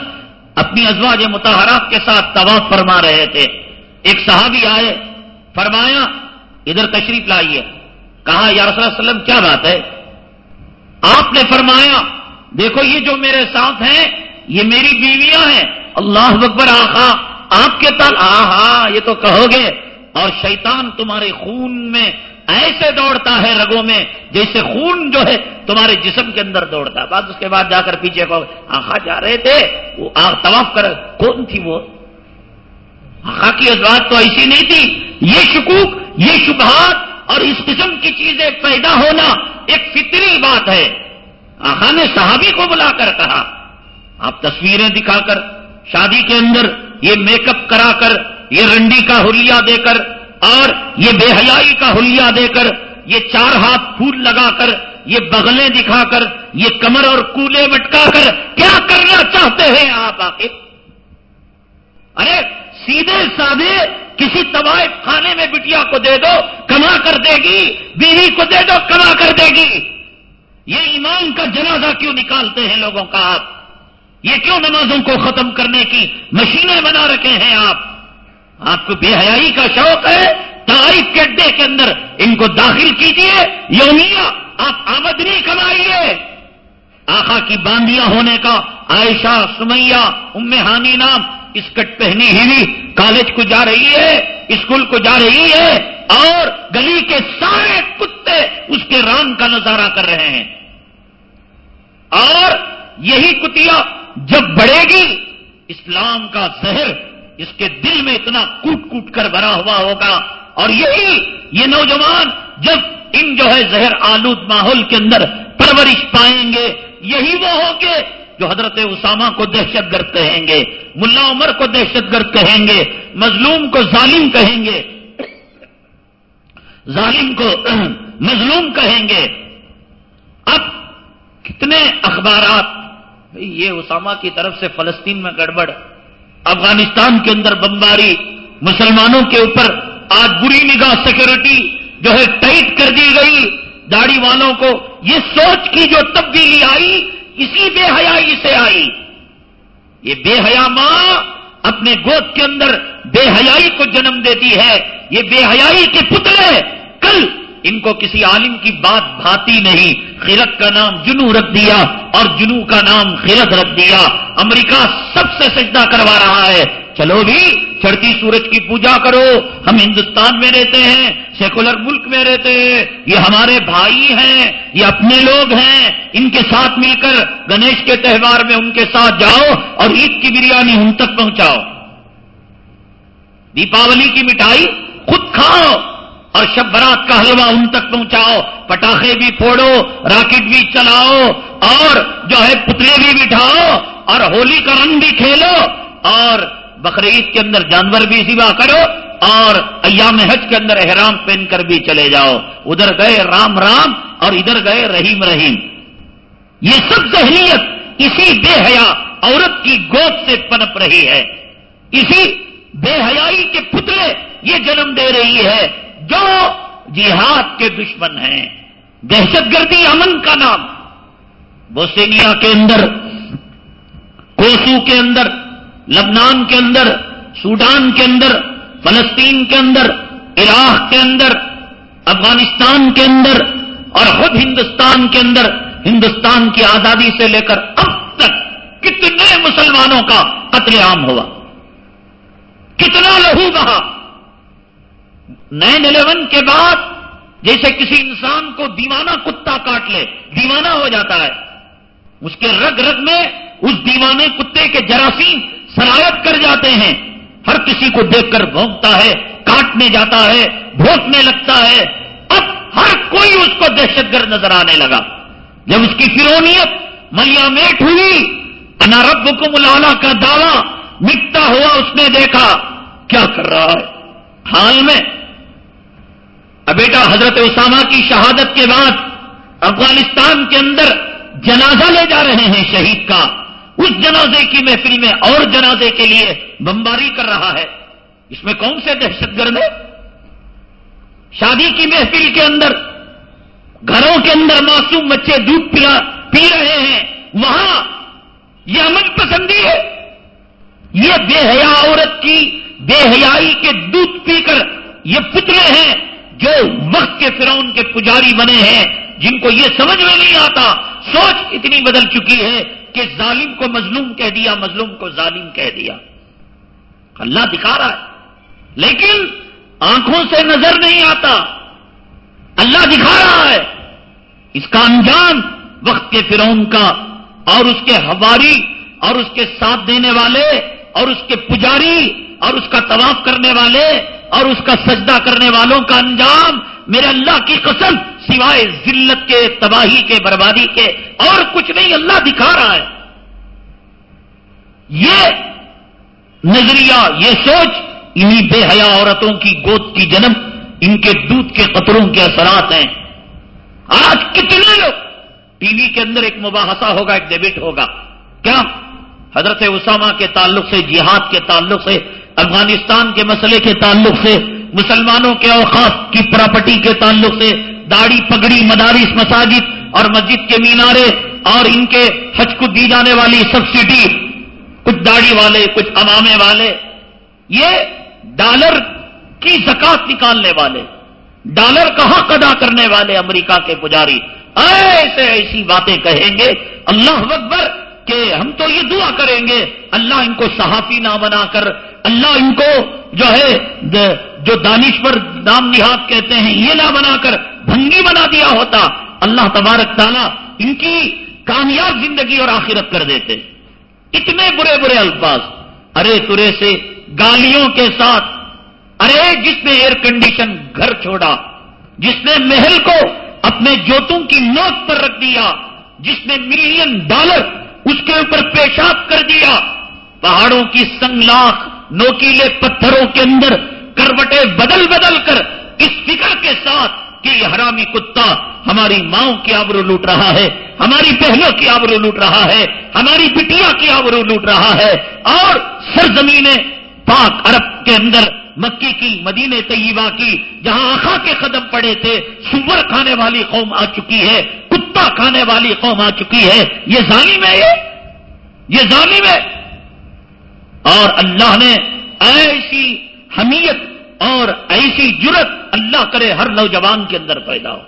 اپنی ازواج متحرات کے ساتھ طواف فرما رہے تھے۔ ایک صحابی آئے، فرمایا، ادھر تشریف لائیے۔ کہا، یا رسول اللہ وسلم، کیا بات ہے؟ آپ نے فرمایا، دیکھو یہ جو میرے ساتھ ہیں، یہ میری بیویاں ہیں. اللہ اکبر آخا آپ کے تل ہاں ہاں یہ تو کہو گے، اور شیطان تمہارے خون میں ایسے دوڑتا ہے رگوں میں جیسے خون جو ہے تمہارے جسم کے اندر دوڑتا ہے۔ بعد اس کے بعد جا کر پیچھے کو آخا جا رہے تھے، وہ آخ طواف کر کون تھی وہ؟ آخا کی ازواج تو ایسی نہیں تھی۔ یہ شکوک، یہ شبہات اور اس قسم کی چیزیں پیدا ہونا ایک فطری بات ہے۔ آخا نے صحابی کو بلا کر کہا، آپ تصویریں دکھا کر، شادی کے اندر یہ میک اپ کرا کر، یہ رنڈی کا ہولیا دے کر، اور یہ بے حیائی کا ہولیا دے کر، یہ چار ہاتھ پھول لگا کر، یہ بغلیں دکھا کر، یہ کمر اور کولے مٹکا کر، کیا کرنا چاہتے ہیں آپ آخر؟ ارے سیدھے سادے کسی طوائف کھانے میں بٹیا کو دے دو، کما کر دے گی، بیوی کو دے دو، کما کر دے گی۔ یہ ایمان کا جنازہ کیوں نکالتے ہیں لوگوں کا آپ؟ یہ کیوں نمازوں کو ختم کرنے کی مشینیں بنا رکھے ہیں آپ؟ آپ کو بے حیائی کا شوق ہے، تاریخ کے اڈے کے اندر ان کو داخل کیجیے یومیہ آپ آمدنی کمائیے۔ آخا کی باندیاں ہونے کا عائشہ، سمیہ ام ہانی نام اسکٹ پہنی ہوئی کالج کو جا رہی ہے، اسکول کو جا رہی ہے اور گلی کے سارے کتے اس کے رام کا نظارہ کر رہے ہیں۔ اور یہی کتیا جب بڑھے گی، اسلام کا زہر اس کے دل میں اتنا کوٹ کوٹ کر بھرا ہوا ہوگا۔ اور یہی یہ نوجوان جب ان جو ہے زہر آلود ماحول کے اندر پرورش پائیں گے، یہی وہ ہوں گے جو حضرت اسامہ کو دہشت گرد کہیں گے، ملا عمر کو دہشت گرد کہیں گے، مظلوم کو ظالم کہیں گے۔ ظالم کو مظلوم کہیں گے۔ اب کتنے اخبارات یہ اسامہ کی طرف سے فلسطین میں گڑبڑ، افغانستان کے اندر بمباری، مسلمانوں کے اوپر آج بری نگاہ سیکورٹی جو ہے ٹائٹ کر دی گئی، داڑھی والوں کو، یہ سوچ کی جو تبدیلی آئی اسی بے حیائی سے آئی۔ یہ بے حیا ماں اپنے گود کے اندر بے حیائی کو جنم دیتی ہے۔ یہ بے حیائی کے پتلے کل ان کو کسی عالم کی بات بھاتی نہیں۔ خیرت کا نام جنو رکھ دیا اور جنو کا نام خیرت رکھ دیا۔ امریکہ سب سے سجدہ کروا رہا ہے۔ چلو بھی چڑھتی سورج کی پوجا کرو۔ ہم ہندوستان میں رہتے ہیں، سیکولر ملک میں رہتے ہیں۔ یہ ہمارے بھائی ہیں، یہ اپنے لوگ ہیں۔ ان کے ساتھ مل کر گنیش کے تہوار میں ان کے ساتھ جاؤ اور عید کی بریانی ان تک پہنچاؤ۔ دیپاولی کی مٹھائی خود کھاؤ اور شب برات کا حلوہ ان تک پہنچاؤ۔ پٹاخے بھی پھوڑو، راکٹ بھی چلاؤ اور جو ہے پتلے بھی بٹھاؤ اور ہولی کا رنگ بھی کھیلو اور بقرعید کے اندر جانور بھی سوا کرو اور ایام حج کے اندر احرام پہن کر بھی چلے جاؤ۔ ادھر گئے رام رام اور ادھر گئے رحیم رحیم۔ یہ سب ذہنیت اسی بے حیا عورت کی گود سے پنپ رہی ہے۔ اسی بے حیائی کے پتلے یہ جنم دے رہی ہے۔ جو جہاد کے دشمن ہیں۔ دہشت گردی امن کا نام۔ بوسینیا کے اندر، کوسو کے اندر لبنان کے اندر، سوڈان کے اندر، فلسطین کے اندر، عراق کے اندر، افغانستان کے اندر اور خود ہندوستان کے اندر، ہندوستان کی آزادی سے لے کر اب تک کتنے مسلمانوں کا قتل عام ہوا؟ کتنا لہو بہا؟ نائن الیون کے بعد جیسے کسی انسان کو دیوانہ کتا کاٹ لے، دیوانہ ہو جاتا ہے، اس کے رگ رگ میں اس دیوانے کتے کے جراثیم سرایت کر جاتے ہیں۔ ہر کسی کو دیکھ کر بھونکتا ہے، کاٹنے جاتا ہے، بھونکنے لگتا ہے۔ اب ہر کوئی اس کو دہشت گرد نظر آنے لگا۔ جب اس کی فرونیت ملیا میٹ ہوئی انارب کو ملانا کا دعوی مٹتا ہوا اس نے دیکھا۔ کیا کر رہا ہے؟ حال میں بیٹا حضرت اسامہ کی شہادت کے بعد افغانستان کے اندر جنازہ لے جا رہے ہیں شہید کا۔ اس جنازے کی محفل میں اور جنازے کے لیے بمباری کر رہا ہے۔ اس میں کون سے دہشت گرد ہے شادی کی محفل کے اندر، گھروں کے اندر معصوم بچے دودھ پلا، پی رہے ہیں۔ وہاں یہ امن پسندی ہے۔ یہ بے حیا عورت کی بے حیائی کے دودھ پی کر یہ پتلے ہیں جو وقت کے فرون کے پجاری بنے ہیں۔ جن کو یہ سمجھ میں نہیں آتا، سوچ اتنی بدل چکی ہے کہ ظالم کو مظلوم کہہ دیا، مظلوم کو ظالم کہہ دیا۔ اللہ دکھا رہا ہے۔ لیکن آنکھوں سے نظر نہیں آتا۔ اللہ دکھا رہا ہے۔ اس کا انجام وقت کے فرون کا اور اس کے ہواری اور اس کے ساتھ دینے والے اور اس کے پجاری اور اس کا طواف کرنے والے اور اس کا سجدہ کرنے والوں کا انجام میرے اللہ کی قسم، سوائے ذلت کے، تباہی کے، بربادی کے، اور کچھ نہیں، اللہ دکھا رہا ہے۔ یہ نظریہ، یہ سوچ، انہی بے حیا عورتوں کی گود کی جنم، ان کے دودھ کے قطروں کے اثرات ہیں۔ آج کتنے لوگ ٹی وی کے اندر ایک مباحثہ ہوگا، ایک ڈیبٹ ہوگا۔ کیا؟ حضرت اسامہ کے تعلق سے، جہاد کے تعلق سے، افغانستان کے مسئلے کے تعلق سے مسلمانوں کے اوقاف کی پراپرٹی کے تعلق سے داڑھی پگڑی مدارس مساجد اور مسجد کے مینارے اور ان کے حج کو دی جانے والی سبسڈی، کچھ داڑھی والے، کچھ امامے والے، یہ ڈالر کی زکات نکالنے والے، ڈالر کا حق ادا کرنے والے امریکہ کے پجاری۔ ایسے ایسی باتیں کہیں گے اللہ اکبر کہ ہم تو یہ دعا کریں گے، اللہ ان کو صحافی نہ بنا کر، اللہ ان کو جو ہے جو دانشور نام نہاد کہتے ہیں، یہ نہ بنا کر بھنگی بنا دیا ہوتا، اللہ تبارک تعالیٰ ان کی کامیاب زندگی اور آخرت کر دیتے۔ اتنے برے برے الفاظ۔ ارے ترے سے گالیوں کے ساتھ۔ ارے جس نے ایئر کنڈیشن گھر چھوڑا، جس نے محل کو اپنے جوتوں کی نوک پر رکھ دیا، جس نے ملین ڈالر اس کے اوپر پیشاب کر دیا۔ پہاڑوں کی سنگ لاکھ، نوکیلے پتھروں کے اندر کروٹیں بدل بدل کر اس فکر کے ساتھ کہ یہ حرامی کتا ہماری ماؤں کی آبرو لوٹ رہا ہے، ہماری بہنوں کی آبرو لوٹ رہا ہے، ہماری بٹیا کی آبرو لوٹ رہا ہے۔ اور سرزمین پاک عرب کے اندر مکی کی مدینے طیبہ کی، جہاں آخا کے قدم پڑے تھے، سور کھانے والی قوم آ چکی ہے، کتا کھانے والی قوم آ چکی ہے۔ یہ ظالم ہے یہ؟ یہ ظالم ہے؟ اور اللہ نے ایسی حمیت اور ایسی جرت اللہ کرے ہر نوجوان کے اندر پیدا ہو۔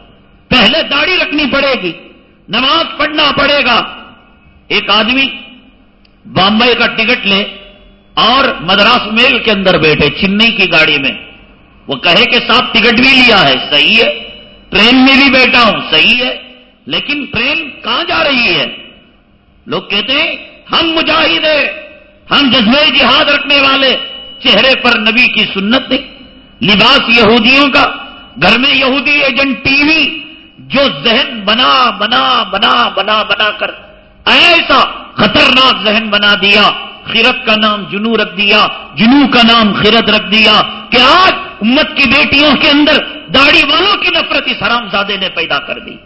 پہلے داڑھی رکھنی پڑے گی، نماز پڑھنا پڑے گا۔ ایک آدمی بامبئی کا ٹکٹ لے اور مدراس میل کے اندر بیٹھے چنئی کی گاڑی میں۔ وہ کہے کہ صاحب ٹکٹ بھی لیا ہے، صحیح ہے۔ ٹرین میں بھی بیٹھا ہوں، صحیح ہے۔ لیکن ٹرین کہاں جا رہی ہے؟ لوگ کہتے ہیں، ہم مجاہد ہیں، ہم جذبے جہاد رکھنے والے۔ چہرے پر نبی کی سنت نہیں لباس یہودیوں کا، گھر میں یہودی ایجنٹ ٹی وی جو ذہن بنا بنا بنا بنا بنا کر ایسا خطرناک ذہن بنا دیا خیرت کا نام جنو رکھ دیا، جنو کا نام خیرت رکھ دیا کہ آج امت کی بیٹیوں کے اندر داڑھی والوں کی نفرت اس حرام زادے نے پیدا کر دی۔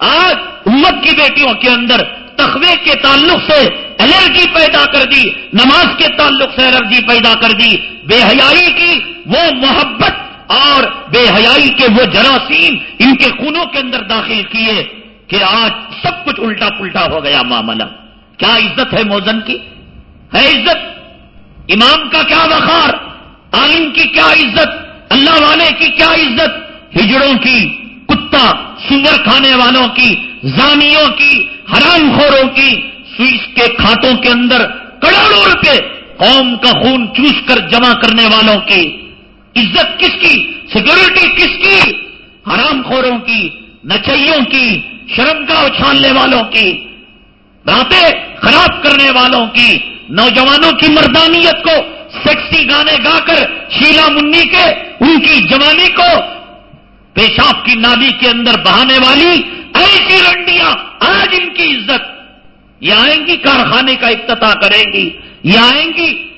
آج امت کی بیٹیوں کے اندر تخوے کے تعلق سے الرجی پیدا کر دی، نماز کے تعلق سے الرجی پیدا کر دی۔ بے حیائی کی وہ محبت اور بے حیائی کے وہ جراثیم ان کے خونوں کے اندر داخل کیے کہ آج سب کچھ الٹا پلٹا ہو گیا معاملہ۔ کیا عزت ہے موزن کی؟ ہے عزت؟ امام کا کیا وقار؟ عالم کی کیا عزت؟ اللہ والے کی کیا عزت؟ ہجڑوں کی، کتا، سور کھانے والوں کی، زانیوں کی حرام خوروں کی سوئس کے کھاتوں کے اندر کروڑوں روپے قوم کا خون چوس کر جمع کرنے والوں کی عزت کس کی؟ سیکورٹی کس کی؟ حرام خوروں کی نچیوں کی شرم کا اچھالنے والوں کی باتیں خراب کرنے والوں کی، نوجوانوں کی مردانیت کو سیکسی گانے گا کر شیلا منی کے، ان کی جوانی کو پیشاب کی نالی کے اندر بہانے والی ایسی رنڈیاں آج ان کی عزت۔ یہ آئیں گی، کارخانے کا افتتاح کریں گی۔ یہ آئیں گی،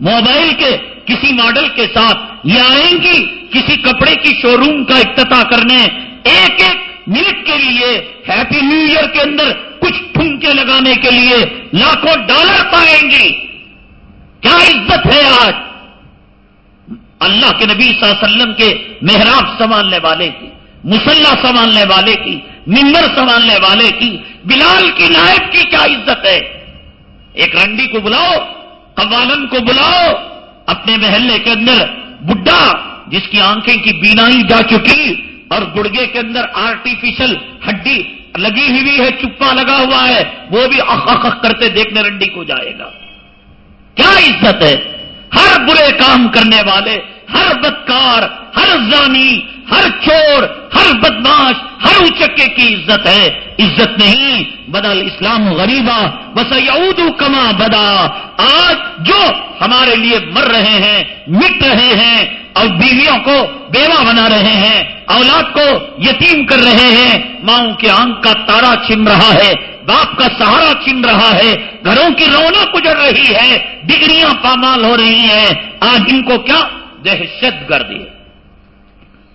موبائل کے کسی ماڈل کے ساتھ۔ یہ آئیں گی، کسی کپڑے کی شو روم کا افتتاح کرنے۔ ایک ایک منٹ کے لیے ہیپی نیو ایئر کے اندر کچھ ٹھمکے لگانے کے لیے لاکھوں ڈالر پائیں گی۔ کیا عزت ہے آج؟ اللہ کے نبی صلی اللہ علیہ وسلم کے محراب سنبھالنے والے کی۔ مسلح سنبھالنے والے کی، ممبر سنبھالنے والے کی، بلال کی نائب کی کیا عزت ہے؟ ایک رنڈی کو بلاؤ، قوالن کو بلاؤ، اپنے محلے کے اندر بڈھا، جس کی آنکھیں کی بینائی جا چکی، اور گڑگے کے اندر آرٹیفیشل ہڈی لگی ہوئی ہے، چپا لگا ہوا ہے، وہ بھی اخ اخ کرتے دیکھنے رنڈی کو جائے گا۔ کیا عزت ہے؟ ہر برے کام کرنے والے ہر بدکار، ہر زانی، ہر چور، ہر بدماش، ہر اچکے کی عزت ہے۔ عزت نہیں، بدل اسلام غریبا بس یعود کما بدا۔ آج جو ہمارے لیے مر رہے ہیں، مٹ رہے ہیں، اور بیویوں کو بیوہ بنا رہے ہیں، اولاد کو یتیم کر رہے ہیں، ماؤں کے آنکھ کا تارا چھن رہا ہے، باپ کا سہارا چھن رہا ہے، گھروں کی رونق گزر رہی ہے، ڈگریاں پامال ہو رہی ہیں۔ آج ان کو کیا دہشت گردی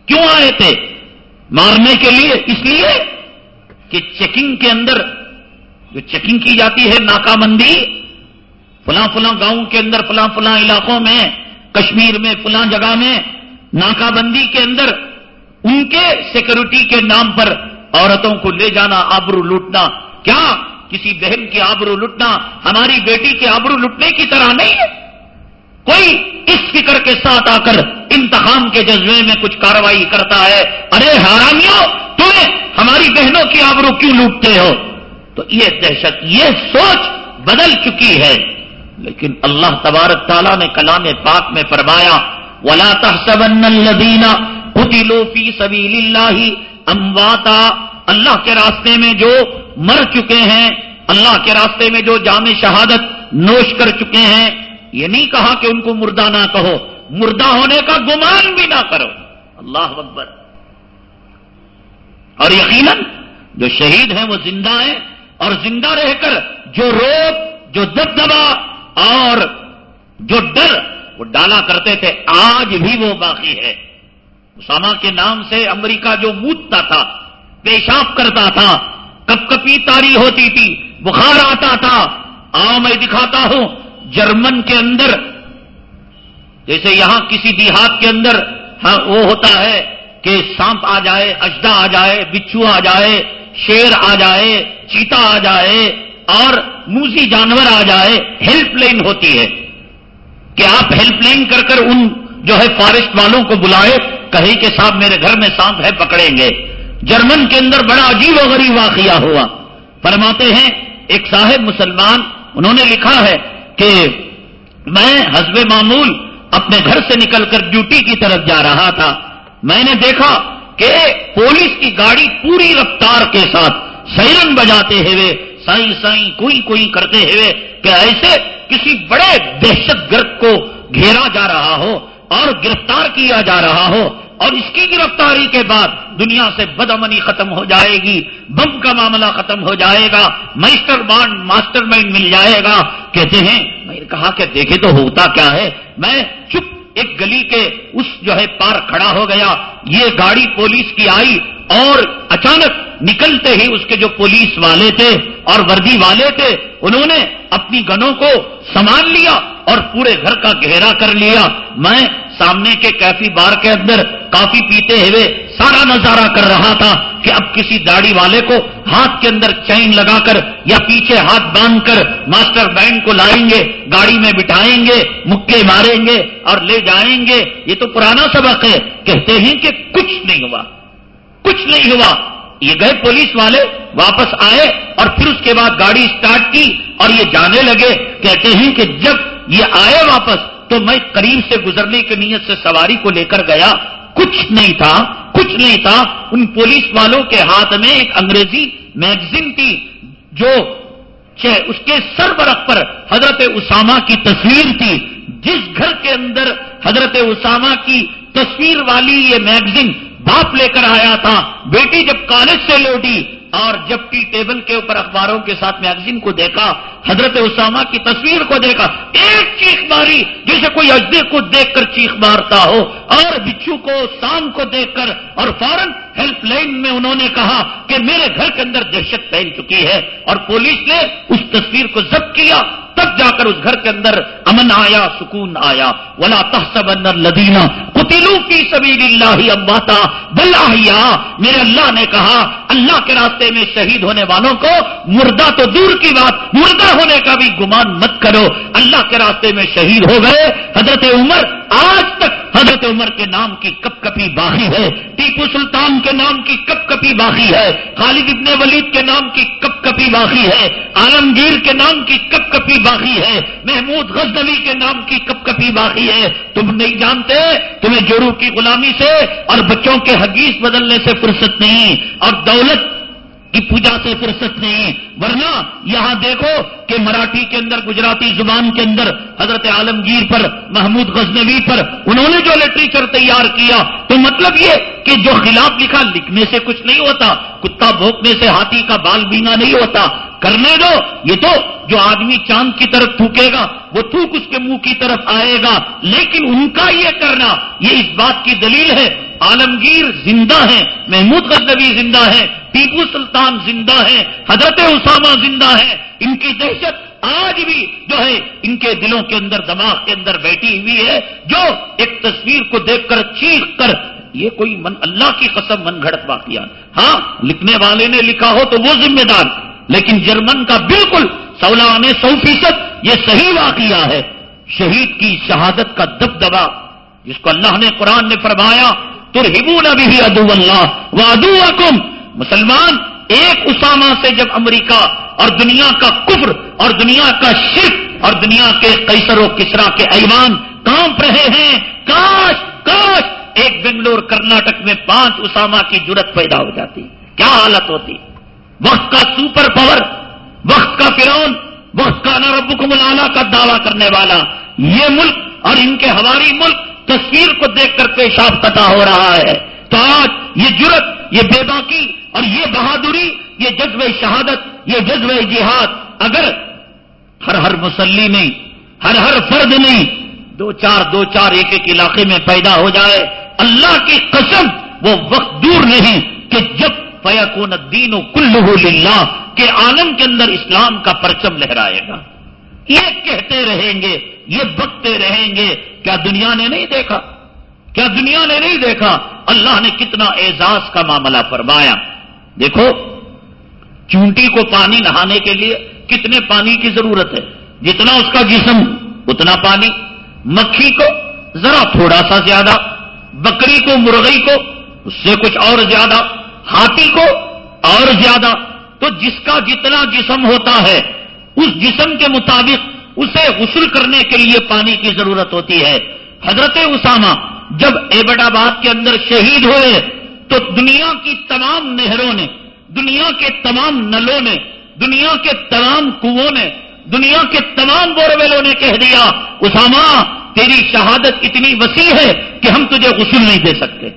کیوں آئے تھے؟ مارنے کے لیے۔ اس لیے کہ چیکنگ کے اندر جو چیکنگ کی جاتی ہے ناکہ بندی فلاں فلاں گاؤں کے اندر، فلاں فلاں علاقوں میں، کشمیر میں، فلاں جگہ میں ناکہ بندی کے اندر ان کے سیکورٹی کے نام پر عورتوں کو لے جانا، آبرو لوٹنا۔ کیا کسی بہن کی آبرو لوٹنا، ہماری بیٹی کے آبرو لوٹنے کی طرح نہیں ہے؟ کوئی اس فکر کے ساتھ آ کر انتخاب کے جذبے میں کچھ کاروائی کرتا ہے؟ ارے حرامیوں تمہیں ہماری بہنوں کی آبرو کیوں لوٹتے ہو؟ تو یہ دہشت، یہ سوچ بدل چکی ہے۔ لیکن اللہ تبارک تعالیٰ نے کلام پاک میں فرمایا، ولا تحسبن الذين قتلوا في سبيل الله امواتا اللہ کے راستے میں جو مر چکے ہیں، اللہ کے راستے میں جو جام شہادت نوش کر چکے ہیں یہ نہیں کہا کہ ان کو مردہ نہ کہو، مردہ ہونے کا گمان بھی نہ کرو۔ اللہ اکبر۔ اور یقیناً جو شہید ہیں وہ زندہ ہیں اور زندہ رہ کر جو روپ جو دبدبا اور جو ڈر وہ ڈالا کرتے تھے، آج بھی وہ باقی ہے۔ اسامہ کے نام سے امریکہ جو مودتا تھا، پیشاب کرتا تھا کپ کپی تاری ہوتی تھی، بخار آتا تھا۔ آ میں دکھاتا ہوں جرمن کے اندر، جیسے یہاں کسی دیہات کے اندر ہاں وہ ہوتا ہے کہ سانپ آ جائے، اجدا آ جائے، بچھو آ جائے، شیر آ جائے، چیتا آ جائے، اور موسی جانور آ جائے، ہیلپ لائن ہوتی ہے۔ کہ آپ ہیلپ لائن کر کر ان جو ہے فارسٹ والوں کو بلائے، کہیں کہ صاحب میرے گھر میں سانپ ہے، پکڑیں گے۔ جرمن کے اندر بڑا عجیب و غریب واقعہ ہوا۔ فرماتے ہیں، ایک صاحب مسلمان، انہوں نے لکھا ہے کہ میں حزب معمول اپنے گھر سے نکل کر ڈیوٹی کی طرف جا رہا تھا۔ میں نے دیکھا کہ پولیس کی گاڑی پوری رفتار کے ساتھ سیرن بجاتے ہوئے سائی سائی کوئی کوئی کرتے ہوئے کہ ایسے کسی بڑے دہشت گرد کو گھیرا جا رہا ہو۔ اور گرفتار کیا جا رہا ہو اور اس کی گرفتاری کے بعد دنیا سے بدمنی ختم ہو جائے گی، بم کا معاملہ ختم ہو جائے گا، مائسٹر بانڈ، ماسٹر مائنڈ مل جائے گا، کہتے ہیں، میں نے کہا کہ دیکھے تو ہوتا کیا ہے، میں چپ ایک گلی کے اس جو ہے پار کھڑا ہو گیا، یہ گاڑی پولیس کی آئی اور اچانک نکلتے ہی اس کے جو پولیس والے تھے اور وردی والے تھے، انہوں نے اپنی گنوں کو سامان لیا اور پورے گھر کا گھیرا کر لیا۔ میں سامنے کے کیفی بار کے اندر کافی پیتے ہوئے سارا نظارہ کر رہا تھا کہ اب کسی داڑھی والے کو ہاتھ کے اندر چین لگا کر یا پیچھے ہاتھ باندھ کر ماسٹر بینڈ کو لائیں گے، گاڑی میں بٹھائیں گے، مکے ماریں گے اور لے جائیں گے۔ یہ تو پرانا سبق ہے، کہتے ہیں کہ کچھ نہیں ہوا۔ کچھ نہیں ہوا۔ یہ گئے پولیس والے، واپس آئے اور پھر اس کے بعد گاڑی سٹارٹ کی اور یہ جانے لگے۔ کہتے ہیں کہ جب یہ آئے واپس تو میں قریب سے گزرنے کی نیت سے سواری کو لے کر گیا۔ کچھ نہیں تھا، کچھ نہیں تھا۔ ان پولیس والوں کے ہاتھ میں ایک انگریزی میگزین تھی جو اس کے سر برق پر حضرت اسامہ کی تصویر تھی۔ جس گھر کے اندر حضرت اسامہ کی تصویر والی یہ میگزین باپ لے کر آیا تھا۔ بیٹی جب کالج سے لوٹی اور جب ٹی ٹیبل کے اوپر اخباروں کے ساتھ میگزین کو دیکھا، حضرت اسامہ کی تصویر کو دیکھا، ایک چیخ ماری، جیسے کوئی اجدے کو دیکھ کر چیخ مارتا ہو، اور بچھو کو سام کو دیکھ کر، اور فوراً ہیلپ لائن میں انہوں نے کہا کہ میرے گھر کے اندر دہشت پھیل چکی ہے، اور پولیس نے اس تصویر کو ضبط کیا، تب جا کر اس گھر کے اندر امن آیا، سکون آیا۔ ولا تحسب لدینا قتلوا فی سبیل اللہ امواتا بل میرے اللہ نے کہا، اللہ کے راستے میں شہید ہونے والوں کو مردہ تو دور کی بات، مردہ ہونے کا بھی گمان مت کرو۔ اللہ کے راستے میں شہید ہو گئے۔ حضرت عمر، آج تک حضرت عمر کے نام کی کپ کپی باقی ہے۔ ٹیپو سلطان کے نام کی کپ کپی باقی ہے۔ خالد ابن ولید کے نام کی کپ کپی باقی ہے۔ عالمگیر کے نام کی کپ کپی باقی ہے۔ محمود غزنوی کے نام کی کپ کپی باقی ہے۔ تم نہیں جانتے؟ تمہیں جورو کی غلامی سے اور بچوں کے حدیث بدلنے سے فرصت نہیں اور دولت کی پوجا سے فرصت نہیں۔ ورنہ یہاں دیکھو کہ مراٹھی کے اندر، گجراتی زبان کے اندر حضرت عالمگیر پر، محمود غزنوی پر انہوں نے جو لٹریچر تیار کیا، تو مطلب یہ کہ جو خلاف لکھا لکھنے سے کچھ نہیں ہوتا، کتا بھوکنے سے ہاتھی کا بال بینا نہیں ہوتا۔ کرنے دو یہ تو جو آدمی چاند کی طرف تھوکے گا، وہ تھوک اس کے منہ کی طرف آئے گا۔ لیکن ان کا یہ کرنا، یہ اس بات کی دلیل ہے، عالمگیر زندہ ہے محمود غزنوی زندہ ہے ٹیپو سلطان زندہ ہے حضرت اسامہ زندہ ہے ان کی دہشت آج بھی جو ہے، ان کے دلوں کے اندر، دماغ کے اندر بیٹھی ہوئی ہے، جو ایک تصویر کو دیکھ کر، چیخ کر، یہ کوئی من اللہ کی قسم من گھڑت واقعات۔ ہاں لکھنے والے نے لکھا ہو تو وہ ذمہ دار۔ لیکن جرمن کا بالکل سولہ میں سو فیصد یہ صحیح واقعہ ہے۔ شہید کی شہادت کا دبدبا جس کو اللہ نے قرآن نے فرمایا تر ہبو نبی ادو اللہ وہ ادو مسلمان، ایک اسامہ سے جب امریکہ اور دنیا کا کفر اور دنیا کا شرک اور دنیا کے قیصر و کسرا کے ایمان کانپ رہے ہیں، کاش کاش ایک بنگلور، کرناٹک میں پانچ اسامہ کی جرت پیدا ہو جاتی۔ کیا حالت ہوتی؟ وقت کا سپر پاور، وقت کا فرون وقت کا نرب کو ملانا کا دعویٰ کرنے والا۔ یہ ملک اور ان کے ہماری ملک تصویر کو دیکھ کر پیشاب قطع ہو رہا ہے۔ تو آج یہ جرت، یہ بے باقی اور یہ بہادری، یہ جذب شہادت، یہ جذب جہاد۔ اگر ہر ہر مسلی نہیں ہر ہر فرد نہیں دو چار دو چار ایک ایک علاقے میں پیدا ہو جائے، اللہ کی قسم وہ وقت دور نہیں کہ جب فیقون الدین و کلو للہ کے عالم کے اندر اسلام کا پرچم لہرائے گا۔ یہ کہتے رہیں گے، یہ بکتے رہیں گے، کیا دنیا نے نہیں دیکھا؟ کیا دنیا نے نہیں دیکھا؟ اللہ نے کتنا اعزاز کا معاملہ فرمایا۔ دیکھو، چونٹی کو پانی نہانے کے لیے کتنے پانی کی ضرورت ہے؟ جتنا اس کا جسم، اتنا پانی۔ مکھی کو ذرا تھوڑا سا زیادہ، بکری کو مرغئی کو، اس سے کچھ اور زیادہ۔ ہاتھی کو اور زیادہ تو جس کا جتنا جسم ہوتا ہے، اس جسم کے مطابق اسے غسل کرنے کے لیے پانی کی ضرورت ہوتی ہے۔ حضرت اسامہ جب ایبٹ آباد کے اندر شہید ہوئے، تو دنیا کی تمام نہروں نے، دنیا کے تمام نلوں نے، دنیا کے تمام کنو نے، دنیا کے تمام بورویلوں نے کہہ دیا، اسامہ، تیری شہادت اتنی وسیع ہے کہ ہم تجھے غسل نہیں دے سکتے۔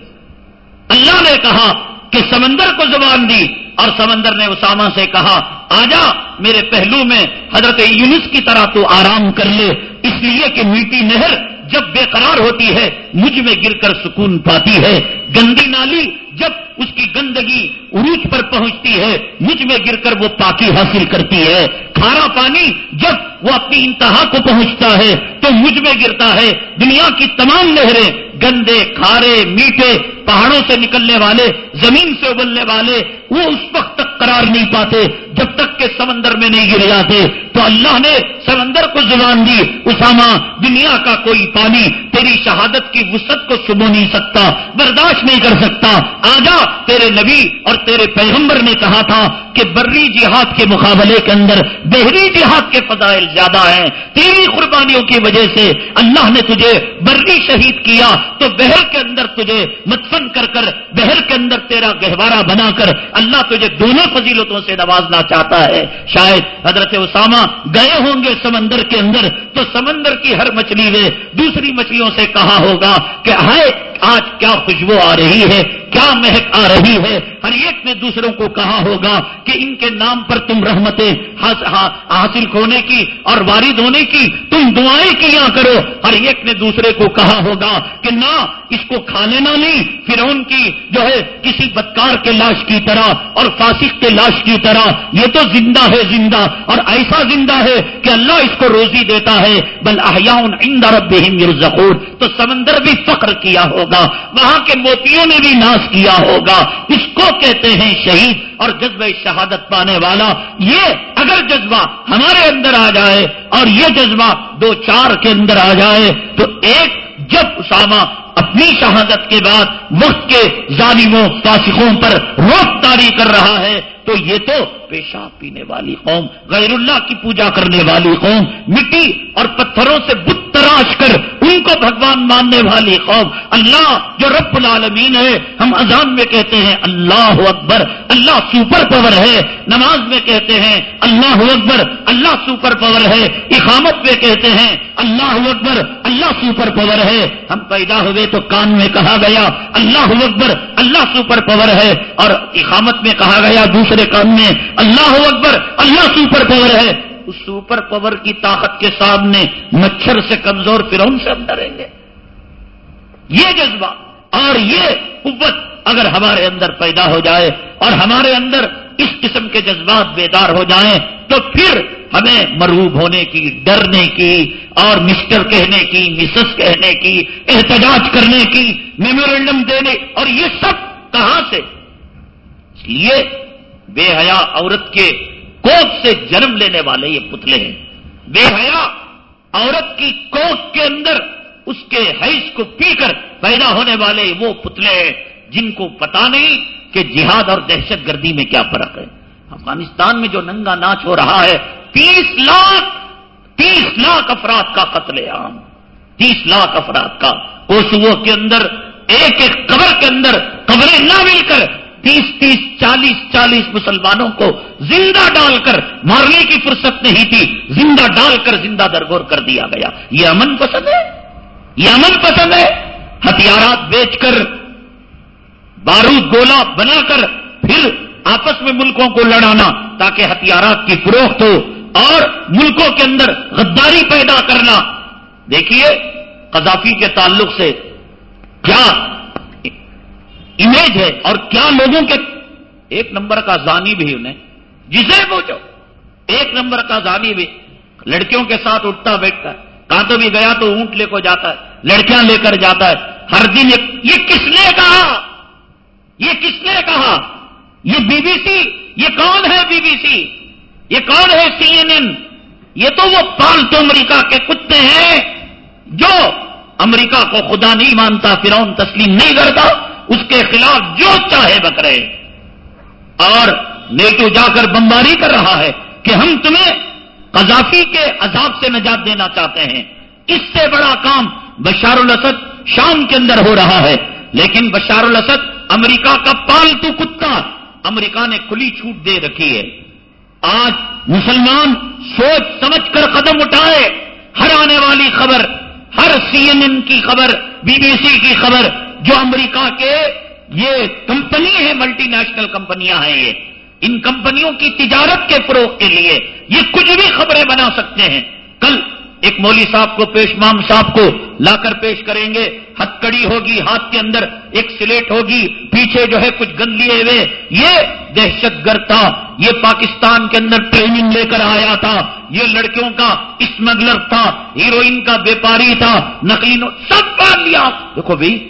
اللہ نے کہا کہ سمندر کو زبان دی اور سمندر نے اسامہ سے کہا، آجا میرے پہلو میں حضرت یونس کی طرح تو آرام کر لے، اس لیے کہ میٹھی نہر جب بے قرار ہوتی ہے، مجھ میں گر کر سکون پاتی ہے۔ گندی نالی جب اس کی گندگی عروج پر پہنچتی ہے، مجھ میں گر کر وہ پاکی حاصل کرتی ہے۔ کھارا پانی جب وہ اپنی انتہا کو پہنچتا ہے، تو مجھ میں گرتا ہے۔ دنیا کی تمام نہریں گندے، کھارے، میٹھے پہاڑوں سے نکلنے والے، زمین سے ابلنے والے، وہ اس وقت تک قرار نہیں پاتے، جب تک کہ سمندر میں نہیں گر جاتے۔ تو اللہ نے سمندر کو زبان دی، اسامہ، دنیا کا کوئی پانی، تیری شہادت کی وسط کو سبو نہیں سکتا، برداشت نہیں کر سکتا۔ آجا تیرے نبی اور تیرے پیغمبر نے کہا تھا کہ بری جہاد کے مقابلے کے اندر بحری جہاد کے فضائل زیادہ ہیں۔ تیری قربانیوں کی وجہ سے اللہ نے تجھے بری شہید کیا، تو بحر کے اندر تجھے مدفن کر کر بحر کے اندر تیرا گہوارہ بنا کر اللہ تجھے دونوں فضیلتوں سے نوازنا چاہتا ہے۔ شاید حضرت اسامہ گئے ہوں گے سمندر کے اندر تو سمندر کی ہر مچھلی نے دوسری مچھلیوں سے کہا ہوگا کہ ہے آج کیا خوشبو آ رہی ہے، کیا مہک آ رہی ہے۔ ہر ایک نے دوسروں کو کہا ہوگا کہ ان کے نام پر تم رحمتیں حاصل ہونے کی اور وارد ہونے کی، تم دعائیں کیا کرو۔ ہر ایک نے دوسرے کو کہا ہوگا کہ نہ، اس کو کھا لینا نہیں پھر ان کی جو ہے کسی بدکار کے لاش کی طرح اور فاسق کے لاش کی طرح، یہ تو زندہ ہے زندہ اور ایسا زندہ ہے کہ اللہ اس کو روزی دیتا ہے۔ بل عند ربهم يرزقون تو سمندر بھی فخر کیا ہوگا، وہاں کے موتیوں نے بھی ناش کیا ہوگا۔ اس کو کہتے ہیں شہید اور جذبہ شہادت پانے والا۔ یہ اگر جذبہ ہمارے اندر آ جائے اور یہ جذبہ دو چار کے اندر آ جائے، تو ایک جب اسامہ اپنی شہادت کے بعد وقت کے ظالموں فاسقوں پر روک تاری کر رہا ہے۔ تو یہ تو پیشاب پینے والی قوم، غیر اللہ کی پوجا کرنے والی قوم، مٹی اور پتھروں سے بت تراش کر ان کو بھگوان ماننے والی قوم۔ اللہ جو رب العالمین ہے، ہم اذان میں کہتے ہیں اللہ اکبر، اللہ سپر پاور ہے۔ نماز میں کہتے ہیں اللہ اکبر، اللہ سپر پاور ہے۔ اقامت میں کہتے ہیں اللہ اکبر، اللہ سپر پاور ہے۔ ہم پیدا ہوئے تو کان میں کہا گیا اللہ اکبر، اللہ سپر پاور ہے۔ اور اقامت میں کہا گیا دوسرے کان میں اللہ اکبر، اللہ سپر پاور ہے۔ اس سپر پاور کی طاقت کے سامنے مچھر سے کمزور فرون سے ہم ڈریں گے۔ یہ جذبہ اور یہ قوت اگر ہمارے اندر پیدا ہو جائے اور ہمارے اندر اس قسم کے جذبات بیدار ہو جائیں، تو پھر ہمیں مروب ہونے کی، ڈرنے کی اور مسٹر کہنے کی مسس کہنے کی، احتجاج کرنے کی میمورینڈم دینے اور یہ سب کہاں سے؟ اس لیے بے حیا عورت کے کوک سے جنم لینے والے یہ پتلے ہیں۔ بے حیا عورت کی کوک کے اندر اس کے حیث کو پی کر پیدا ہونے والے وہ پتلے ہیں جن کو پتا نہیں کہ جہاد اور دہشت گردی میں کیا فرق ہے۔ افغانستان میں جو ننگا ناچ ہو رہا ہے، تیس لاکھ تیس لاکھ افراد کا قتل عام۔ تیس لاکھ افراد کا۔ کوسو کے اندر، ایک ایک قبر کے اندر قبریں نہ مل کر تیس تیس چالیس چالیس مسلمانوں کو زندہ ڈال کر مارنے کی فرصت نہیں تھی، زندہ ڈال کر زندہ درگور کر دیا گیا۔ یہ امن پسند ہے؟ یہ امن پسند ہے؟ ہتھیارات بیچ کر، بارود گولا بنا کر پھر آپس میں ملکوں کو لڑانا تاکہ ہتھیارات کی فروخت ہو اور ملکوں کے اندر غداری پیدا کرنا۔ دیکھیے، قذافی کے تعلق سے کیا امیج ہے اور کیا لوگوں کے ایک نمبر کا زانی بھی انہیں جسے پوچھو، ایک نمبر کا زانی بھی لڑکیوں کے ساتھ اٹھتا بیٹھتا ہے، کہاں تو بھی گیا تو اونٹ لے کو جاتا ہے، لڑکیاں لے کر جاتا ہے، ہر دن یہ کس نے کہا؟ یہ کس نے کہا؟ یہ بی بی سی، یہ کون ہے بی بی سی؟ یہ کون ہے سی این این؟ یہ تو وہ پالتو امریکہ کے کتے ہیں جو امریکہ کو خدا نہیں مانتا فرون تسلیم نہیں کرتا۔ اس کے خلاف جو چاہے بکرے۔ اور نیٹو جا کر بمباری کر رہا ہے کہ ہم تمہیں قذافی کے عذاب سے نجات دینا چاہتے ہیں۔ اس سے بڑا کام بشار الاسد شام کے اندر ہو رہا ہے۔ لیکن بشار الاسد امریکہ کا پالتو کتا امریکہ نے کھلی چھوٹ دے رکھی ہے۔ آج مسلمان سوچ سمجھ کر قدم اٹھائے۔ ہر آنے والی خبر، ہر سی این این کی خبر بی بی سی کی خبر جو امریکہ کے یہ کمپنی ہے ملٹی نیشنل کمپنیاں ہیں یہ۔ ان کمپنیوں کی تجارت کے فروغ کے لیے یہ کچھ بھی خبریں بنا سکتے ہیں۔ کل ایک مولوی صاحب کو، پیش مام صاحب کو لا کر پیش کریں گے۔ ہتھ کڑی ہوگی، ہاتھ کے اندر ایک سلیٹ ہوگی، پیچھے جو ہے کچھ گن لیے ہوئے۔ یہ دہشت گرد تھا۔ یہ پاکستان کے اندر ٹریننگ لے کر آیا تھا۔ یہ لڑکیوں کا اسمگلر تھا۔ ہیروئن کا بیپاری تھا۔ نقلی سب مان لیا۔ دیکھو بھائی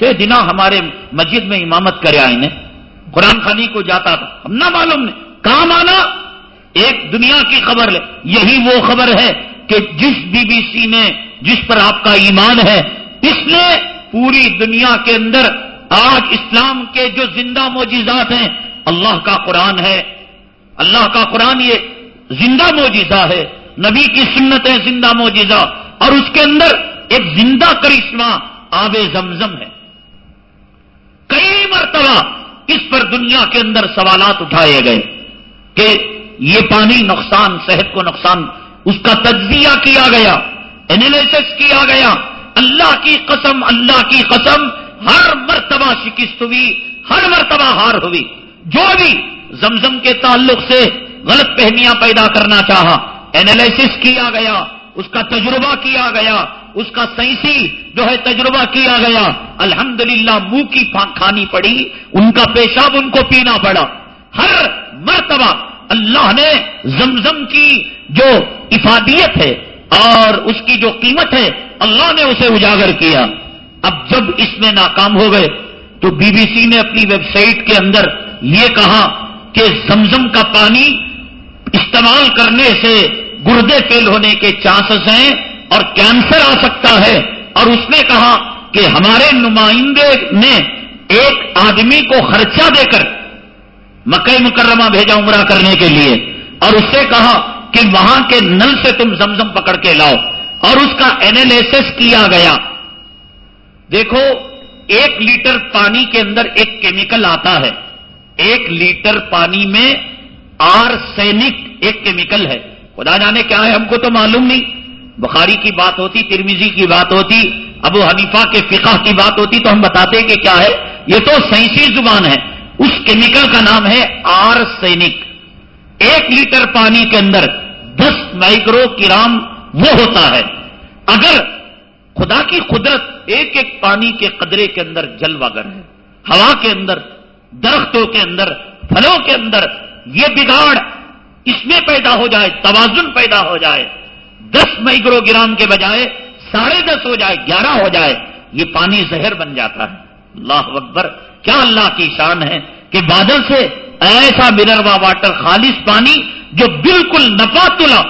کہ دنا ہمارے مسجد میں امامت کرے آئے قرآن خانی کو جاتا تھا۔ ہم نہ معلوم نہیں کہاں مانا ایک دنیا کی خبر لے۔ یہی وہ خبر ہے کہ جس بی بی سی نے جس پر آپ کا ایمان ہے، اس نے پوری دنیا کے اندر آج اسلام کے جو زندہ موجزات ہیں، اللہ کا قرآن ہے۔ اللہ کا قرآن یہ زندہ موجزہ ہے۔ نبی کی سنت ہے زندہ موجزہ اور اس کے اندر ایک زندہ کرشمہ آب زمزم ہے۔ کئی مرتبہ اس پر دنیا کے اندر سوالات اٹھائے گئے کہ یہ پانی نقصان، صحت کو نقصان، اس کا تجزیہ کیا گیا اینالیس کیا گیا، اللہ کی قسم، اللہ کی قسم، ہر مرتبہ شکست ہوئی، ہر مرتبہ ہار ہوئی۔ جو بھی زمزم کے تعلق سے غلط پہنیاں پیدا کرنا چاہا اینالیس کیا گیا، اس کا تجربہ کیا گیا اس کا سائنسی جو ہے تجربہ کیا گیا، الحمدللہ منہ کی کھانی پڑی، ان کا پیشاب ان کو پینا پڑا۔ ہر مرتبہ اللہ نے زمزم کی جو افادیت ہے اور اس کی جو قیمت ہے، اللہ نے اسے اجاگر کیا۔ اب جب اس میں ناکام ہو گئے، تو بی بی سی نے اپنی ویب سائٹ کے اندر یہ کہا کہ زمزم کا پانی استعمال کرنے سے گردے فیل ہونے کے چانسز ہیں۔ اور کینسر آ سکتا ہے۔ اور اس نے کہا کہ ہمارے نمائندے نے ایک آدمی کو خرچہ دے کر مکئی مکرمہ بھیجا عمرہ کرنے کے لیے۔ اور اس سے کہا کہ وہاں کے نل سے تم زمزم پکڑ کے لاؤ۔ اور اس کا اینالیس کیا گیا۔ دیکھو، ایک لیٹر پانی کے اندر ایک کیمیکل آتا ہے۔ ایک لیٹر پانی میں آر سینک ایک کیمیکل ہے۔ خدا جانے کیا ہے ہم کو تو معلوم نہیں۔ بخاری کی بات ہوتی ترمیزی کی بات ہوتی، ابو حنیفہ کے فقہ کی بات ہوتی تو ہم بتاتے کہ کیا ہے؟ یہ تو سائنسی زبان ہے۔ اس کیمیکل کا نام ہے آر سینک ایک لیٹر پانی کے اندر دس مائکرو کرام وہ ہوتا ہے۔ اگر خدا کی قدرت ایک ایک پانی کے قدرے کے اندر جل وگر ہے، ہوا کے اندر، درختوں کے اندر، پھلوں کے اندر، یہ بگاڑ اس میں پیدا ہو جائے، توازن پیدا ہو جائے دس مائکرو گرام کے بجائے ساڑھے دس ہو جائے، گیارہ ہو جائے، یہ پانی زہر بن جاتا ہے۔ اللہ اکبر، کیا اللہ کی شان ہے کہ بادل سے ایسا منروا واٹر خالص پانی جو بالکل نفا تلا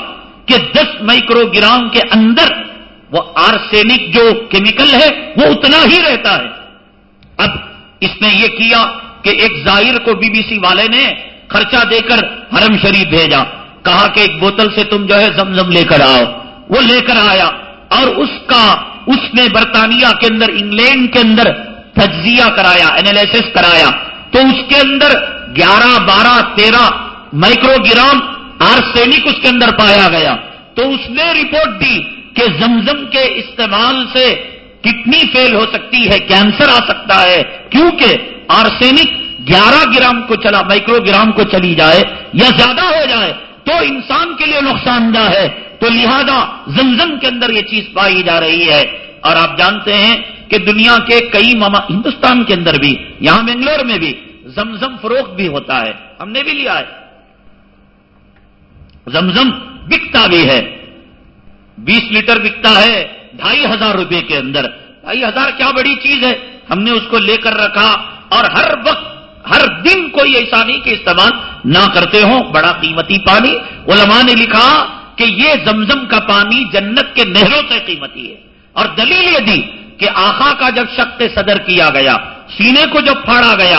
کہ دس مائکرو گرام کے اندر وہ آرسینک جو کیمیکل ہے، وہ اتنا ہی رہتا ہے۔ اب اس نے یہ کیا کہ ایک ظاہر کو بی بی سی والے نے خرچہ دے کر حرم شریف بھیجا۔ کہا کہ ایک بوتل سے تم جو ہے زمزم لے کر آؤ۔ وہ لے کر آیا اور اس کا، اس نے برطانیہ کے اندر، انگلینڈ کے اندر تجزیہ کرایا اینالس کرایا۔ تو اس کے اندر گیارہ، بارہ، تیرہ مائکرو گرام آرسینک اس کے اندر پایا گیا۔ تو اس نے رپورٹ دی کہ زمزم کے استعمال سے کتنی فیل ہو سکتی ہے کینسر آ سکتا ہے۔ کیونکہ آرسینک گیارہ گرام کو چلا مائکرو گرام کو چلی جائے یا زیادہ ہو جائے۔ تو انسان کے لیے نقصان دہ ہے، تو لہذا زمزم کے اندر یہ چیز پائی جا رہی ہے۔ اور آپ جانتے ہیں کہ دنیا کے کئی ماما ہندوستان کے اندر بھی، یہاں بنگلور میں بھی زمزم فروخت بھی ہوتا ہے۔ ہم نے بھی لیا ہے۔ زمزم بکتا بھی ہے۔ بیس لیٹر بکتا ہے ڈھائی ہزار روپے کے اندر۔ ڈھائی ہزار کیا بڑی چیز ہے۔ ہم نے اس کو لے کر رکھا اور ہر وقت ہر دن کوئی ایسا نہیں کہ استعمال نہ کرتے ہوں۔ بڑا قیمتی پانی۔ علماء نے لکھا کہ یہ زمزم کا پانی جنت کے نہروں سے قیمتی ہے۔ اور دلیل یہ دی کہ آخا کا جب شخص صدر کیا گیا، سینے کو جب پھاڑا گیا،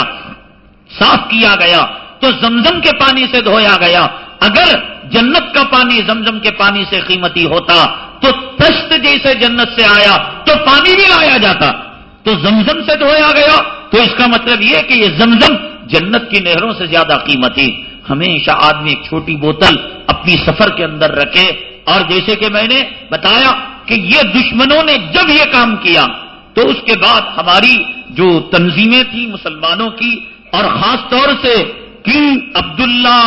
صاف کیا گیا، تو زمزم کے پانی سے دھویا گیا۔ اگر جنت کا پانی زمزم کے پانی سے قیمتی ہوتا، تو تشت جیسے جنت سے آیا، تو پانی بھی لایا جاتا۔ تو زمزم سے دھویا گیا۔ تو اس کا مطلب یہ کہ یہ زمزم جنت کی نہروں سے زیادہ قیمتی ہمیشہ آدمی ایک چھوٹی بوتل اپنی سفر کے اندر رکھے اور جیسے کہ میں نے بتایا کہ یہ دشمنوں نے جب یہ کام کیا تو اس کے بعد ہماری جو تنظیمیں تھیں مسلمانوں کی اور خاص طور سے کنگ عبداللہ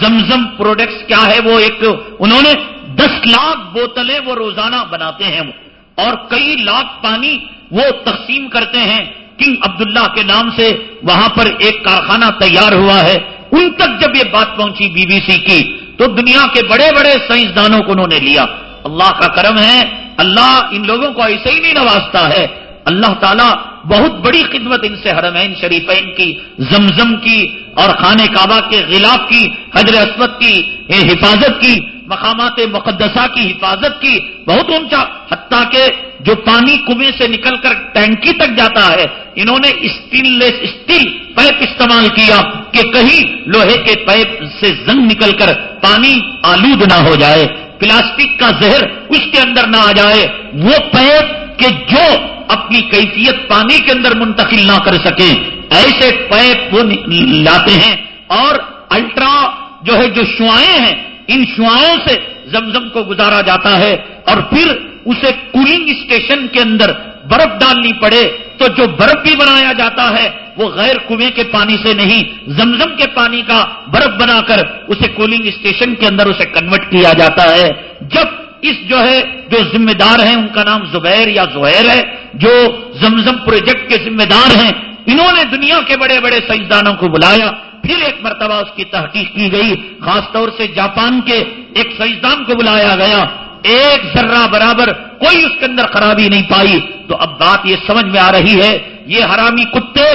زمزم پروڈکٹس کیا ہے، وہ ایک انہوں نے دس لاکھ بوتلیں وہ روزانہ بناتے ہیں اور کئی لاکھ پانی وہ تقسیم کرتے ہیں۔ کنگ عبداللہ کے نام سے وہاں پر ایک کارخانہ تیار ہوا ہے۔ ان تک جب یہ بات پہنچی بی بی سی کی، تو دنیا کے بڑے بڑے سائنسدانوں کو انہوں نے لیا۔ اللہ کا کرم ہے، اللہ ان لوگوں کو ایسے ہی نہیں نوازتا ہے۔ اللہ تعالیٰ بہت بڑی خدمت ان سے حرمین شریفین کی، زمزم کی، اور خانے کعبہ کے غلاف کی حضر اسمت کی حفاظت کی، مقامات مقدسہ کی، حفاظت کی، بہت اونچا۔ حتیٰ کہ جو پانی کنویں سے نکل کر ٹینکی تک جاتا ہے، انہوں نے اسٹیل لیس اسٹیل پائپ استعمال کیا کہ کہیں لوہے کے پائپ سے زنگ نکل کر پانی آلود نہ ہو جائے، پلاسٹک کا زہر اس کے اندر نہ آ جائے۔ وہ پیپ کہ جو اپنی کیفیت پانی کے اندر منتقل نہ کر سکے۔ ایسے پیپ وہ لاتے ہیں اور الٹرا جو ہے، جو شوائیں ہیں، ان شعاؤں سے زمزم کو گزارا جاتا ہے اور پھر اسے کولنگ اسٹیشن کے اندر برف ڈالنی پڑے تو جو برف بھی بنایا جاتا ہے وہ غیر کنویں کے پانی سے نہیں، زمزم کے پانی کا برف بنا کر اسے کولنگ اسٹیشن کے اندر اسے کنورٹ کیا جاتا ہے۔ جب اس جو ہے، جو ذمہ دار ہیں، ان کا نام زبیر یا زہیر ہے، جو زمزم پروجیکٹ کے ذمہ دار ہیں، انہوں نے دنیا کے بڑے بڑے سائنسدانوں کو بلایا۔ پھر ایک مرتبہ اس کی تحقیق کی گئی، خاص طور سے جاپان کے ایک سائنسدان کو بلایا گیا۔ ایک ذرہ برابر کوئی اس کے اندر خرابی نہیں پائی تو اب بات یہ سمجھ میں آ رہی ہے، یہ حرامی کتے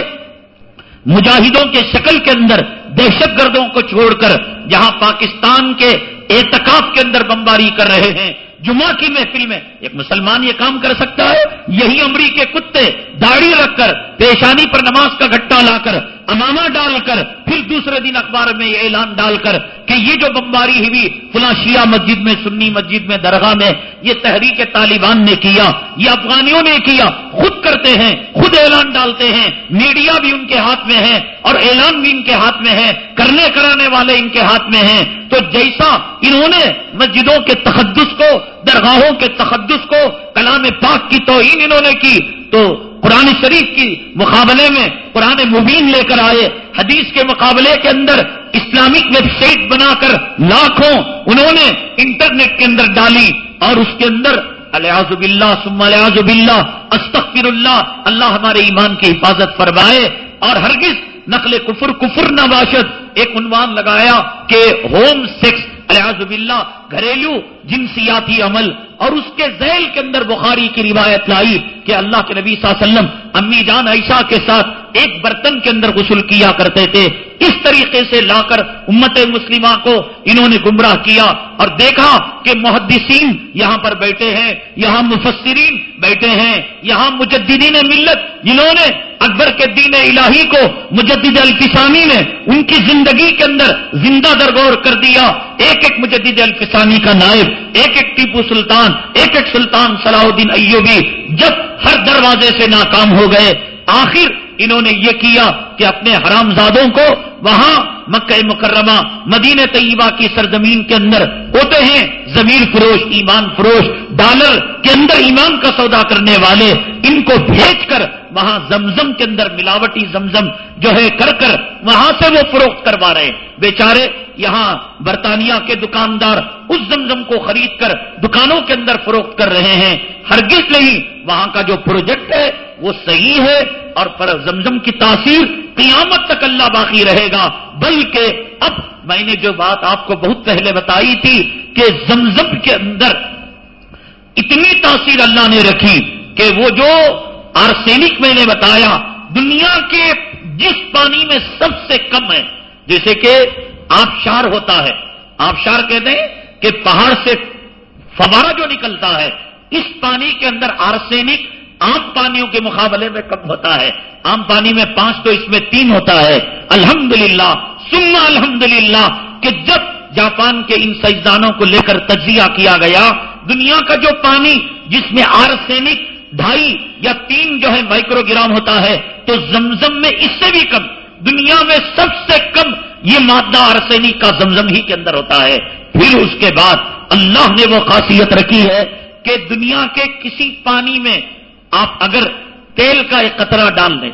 مجاہدوں کے شکل کے اندر دہشت گردوں کو چھوڑ کر جہاں پاکستان کے اعتکاف کے اندر بمباری کر رہے ہیں۔ جمعہ کی محفل میں ایک مسلمان یہ کام کر سکتا ہے، یہی امریکی کتے داڑھی رکھ کر، پیشانی پر نماز کا گھٹا لا کر، امامہ ڈال کر، پھر دوسرے دن اخبار میں یہ اعلان ڈال کر کہ یہ جو بمباری ہوئی، فلاں شیعہ مسجد میں، سنی مسجد میں، درگاہ میں، یہ تحریک طالبان نے کیا، یہ افغانیوں نے کیا، خود کرتے ہیں، خود اعلان ڈالتے ہیں، میڈیا بھی ان کے ہاتھ میں ہے اور اعلان بھی ان کے ہاتھ میں ہے، کرنے کرانے والے ان کے ہاتھ میں ہیں۔ تو جیسا انہوں نے مسجدوں کے تقدس کو، درگاہوں کے تقدس کو، کلام پاک کی توہین انہوں نے کی، تو قرآن شریف کی مقابلے میں قرآن مبین لے کر آئے، حدیث کے مقابلے کے اندر اسلامک ویب سائٹ بنا کر لاکھوں انہوں نے انٹرنیٹ کے اندر ڈالی اور اس کے اندر الیاز باللہ سم الیاز باللہ استغفر اللہ اللہ ہمارے ایمان کی حفاظت فرمائے اور ہرگز نقل کفر کفر نہ باشد، ایک عنوان لگایا کہ ہوم سیکس الیاز باللہ، گھریلو جنسیاتی عمل اور اس کے ذیل کے اندر بخاری کی روایت لائی کہ اللہ کے نبی صلی اللہ علیہ وسلم امی جان عائشہ کے ساتھ ایک برتن کے اندر غسل کیا کرتے تھے۔ اس طریقے سے لا کر امت مسلمہ کو انہوں نے گمراہ کیا اور دیکھا کہ محدثین یہاں پر بیٹھے ہیں، یہاں مفسرین بیٹھے ہیں، یہاں مجددین ملت جنہوں نے اکبر کے دین الہی کو مجدد الفسانی نے ان کی زندگی کے اندر زندہ درگور کر دیا۔ ایک ایک مجدد الفسانی کا نائب، ایک ایک ٹیپو سلطان ایک ایک سلطان صلاح الدین ایوبی جب ہر دروازے سے ناکام ہو گئے، آخر انہوں نے یہ کیا کہ اپنے حرام زادوں کو وہاں مکہ مکرمہ، مدینہ طیبہ کی سرزمین کے اندر ہوتے ہیں زمین فروش، ایمان فروش، ڈالر کے اندر ایمان کا سودا کرنے والے، ان کو بھیج کر وہاں زمزم کے اندر ملاوٹی زمزم جو ہے کر کر وہاں سے وہ فروخت کروا رہے ہیں۔ بیچارے یہاں برطانیہ کے دکاندار اس زمزم کو خرید کر دکانوں کے اندر فروخت کر رہے ہیں۔ ہرگز نہیں، وہاں کا جو پروجیکٹ ہے وہ صحیح ہے اور پر زمزم کی تاثیر قیامت تک اللہ باقی رہے گا۔ بلکہ اب میں نے جو بات آپ کو بہت پہلے بتائی تھی کہ زمزم کے اندر اتنی تاثیر اللہ نے رکھی کہ وہ جو آرسینک میں نے بتایا، دنیا کے جس پانی میں سب سے کم ہے، جیسے کہ آبشار ہوتا ہے۔ آبشار کہتے ہیں کہ پہاڑ سے فوارہ جو نکلتا ہے، اس پانی کے اندر آرسینک عام پانیوں کے مقابلے میں کم ہوتا ہے۔ عام پانی میں پانچ تو اس میں تین ہوتا ہے۔ الحمدللہ للہ الحمدللہ کہ جب جاپان کے ان سائنسدانوں کو لے کر تجزیہ کیا گیا، دنیا کا جو پانی جس میں آرسینک ڈھائی یا تین جو ہے مائکرو گرام ہوتا ہے، تو زمزم میں اس سے بھی کم، دنیا میں سب سے کم یہ مادہ آرسینک کا زمزم ہی کے اندر ہوتا ہے۔ پھر اس کے بعد اللہ نے وہ خاصیت رکھی ہے کہ دنیا کے کسی پانی میں آپ اگر تیل کا ایک قطرہ ڈال دیں،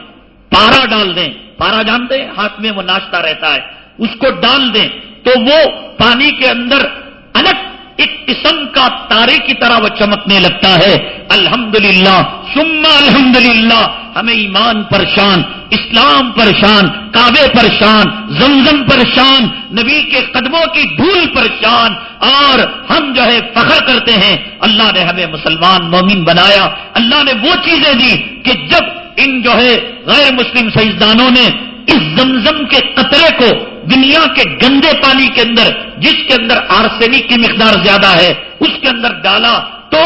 پارا ڈال دیں، پارا جانتے ہیں؟ ہاتھ میں وہ ناشتا رہتا ہے، اس کو ڈال دیں، تو وہ پانی کے اندر الگ ایک قسم کا تارے کی طرح وہ چمکنے لگتا ہے۔ الحمدللہ للہ الحمدللہ، ہمیں ایمان پرشان اسلام پرشان کعبے پرشان زمزم پرشان نبی کے قدموں کی دھول پرشان اور ہم جو ہے فخر کرتے ہیں۔ اللہ نے ہمیں مسلمان مومن بنایا۔ اللہ نے وہ چیزیں دی کہ جب ان جو ہے غیر مسلم سائنسدانوں نے اس زمزم کے قطرے کو دنیا کے گندے پانی کے اندر، جس کے اندر آرسینک کی مقدار زیادہ ہے، اس کے اندر ڈالا تو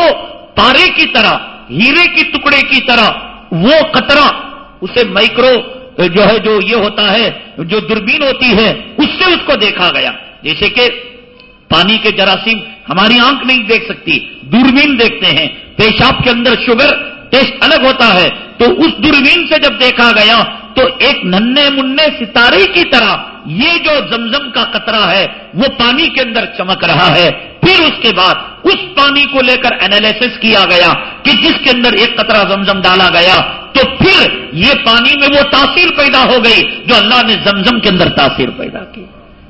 پارے کی طرح، ہیرے کی ٹکڑے کی طرح وہ قطرہ، اسے مائکرو جو ہے، جو یہ ہوتا ہے، جو دوربین ہوتی ہے، اس سے اس کو دیکھا گیا۔ جیسے کہ پانی کے جراثیم ہماری آنکھ نہیں دیکھ سکتی، دوربین دیکھتے ہیں۔ پیشاب کے اندر شوگر ٹیسٹ الگ ہوتا ہے۔ تو اس دوربین سے جب دیکھا گیا تو ایک ننے منہ ستارے کی طرح یہ جو زمزم کا قطرہ ہے وہ پانی کے اندر چمک رہا ہے۔ پھر اس کے بعد اس پانی کو لے کر اینالس کیا گیا کہ جس کے اندر ایک قطرہ زمزم ڈالا گیا تو پھر یہ پانی میں وہ تاثیر پیدا ہو گئی جو اللہ نے زمزم کے اندر تاثیر پیدا کی۔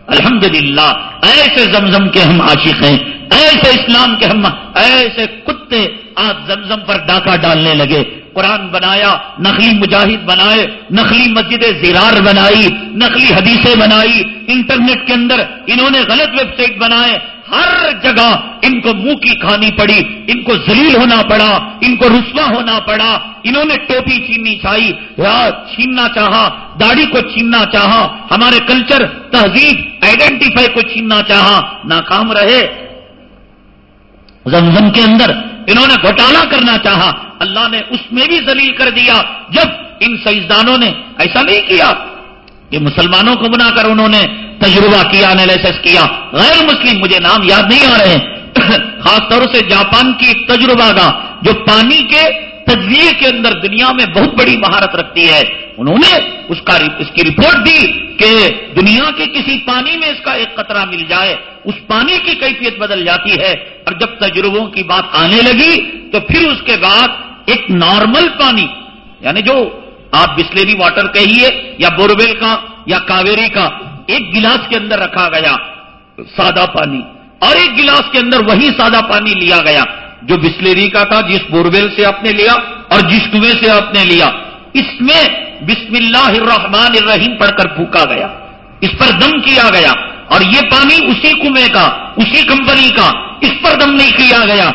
الحمدللہ، ایسے زمزم کے ہم عاشق ہیں ایسے اسلام کے ہم ایسے کتے آج زمزم پر ڈاکہ ڈالنے لگے۔ قرآن بنایا نقلی مجاہد بنائے نقلی مسجد زیرار بنائی نقلی حدیثیں بنائی۔ انٹرنیٹ کے اندر انہوں نے غلط ویب سائٹ بنائے۔ ہر جگہ ان کو منہ کی کھانی پڑی، ان کو ذلیل ہونا پڑا، ان کو رسوا ہونا پڑا۔ انہوں نے ٹوپی چیننی چاہی یا چھیننا چاہا، داڑھی کو چھیننا چاہا، ہمارے کلچر، تہذیب آئیڈینٹیفائی کو چھیننا چاہا۔ ناکام رہے۔ زمزم کے اندر انہوں نے گھوٹالا کرنا چاہا۔ اللہ نے اس میں بھی ذلیل کر دیا۔ جب ان سائنسدانوں نے ایسا نہیں کیا کہ مسلمانوں کو بنا کر انہوں نے تجربہ کیا انالیس کیا۔ غیر مسلم، مجھے نام یاد نہیں آ رہے ہیں۔ خاص طور سے جاپان کی تجربہ کا جو پانی کے تجزیے کے اندر دنیا میں بہت بڑی مہارت رکھتی ہے۔ انہوں نے اس کا اس کی رپورٹ دی کہ دنیا کے کسی پانی میں اس کا ایک قطرہ مل جائے، اس پانی کی کیفیت بدل جاتی ہے۔ اور جب تجربوں کی بات آنے لگی تو پھر اس کے بعد ایک نارمل پانی یعنی جو آپ بسلری واٹر کہیے یا بورویل کا یا کاویری کا، ایک گلاس کے اندر رکھا گیا سادہ پانی، اور ایک گلاس کے اندر وہی سادہ پانی لیا گیا جو بسلری کا تھا، جس بورویل سے آپ نے لیا اور جس کنویں سے آپ نے لیا۔ اس میں بسم اللہ الرحمن الرحیم پڑھ کر پھونکا گیا۔ اس پر دم کیا گیا۔ اور یہ پانی اسی کنویں کا، اسی کمپنی کا، اس پر دم نہیں کیا گیا۔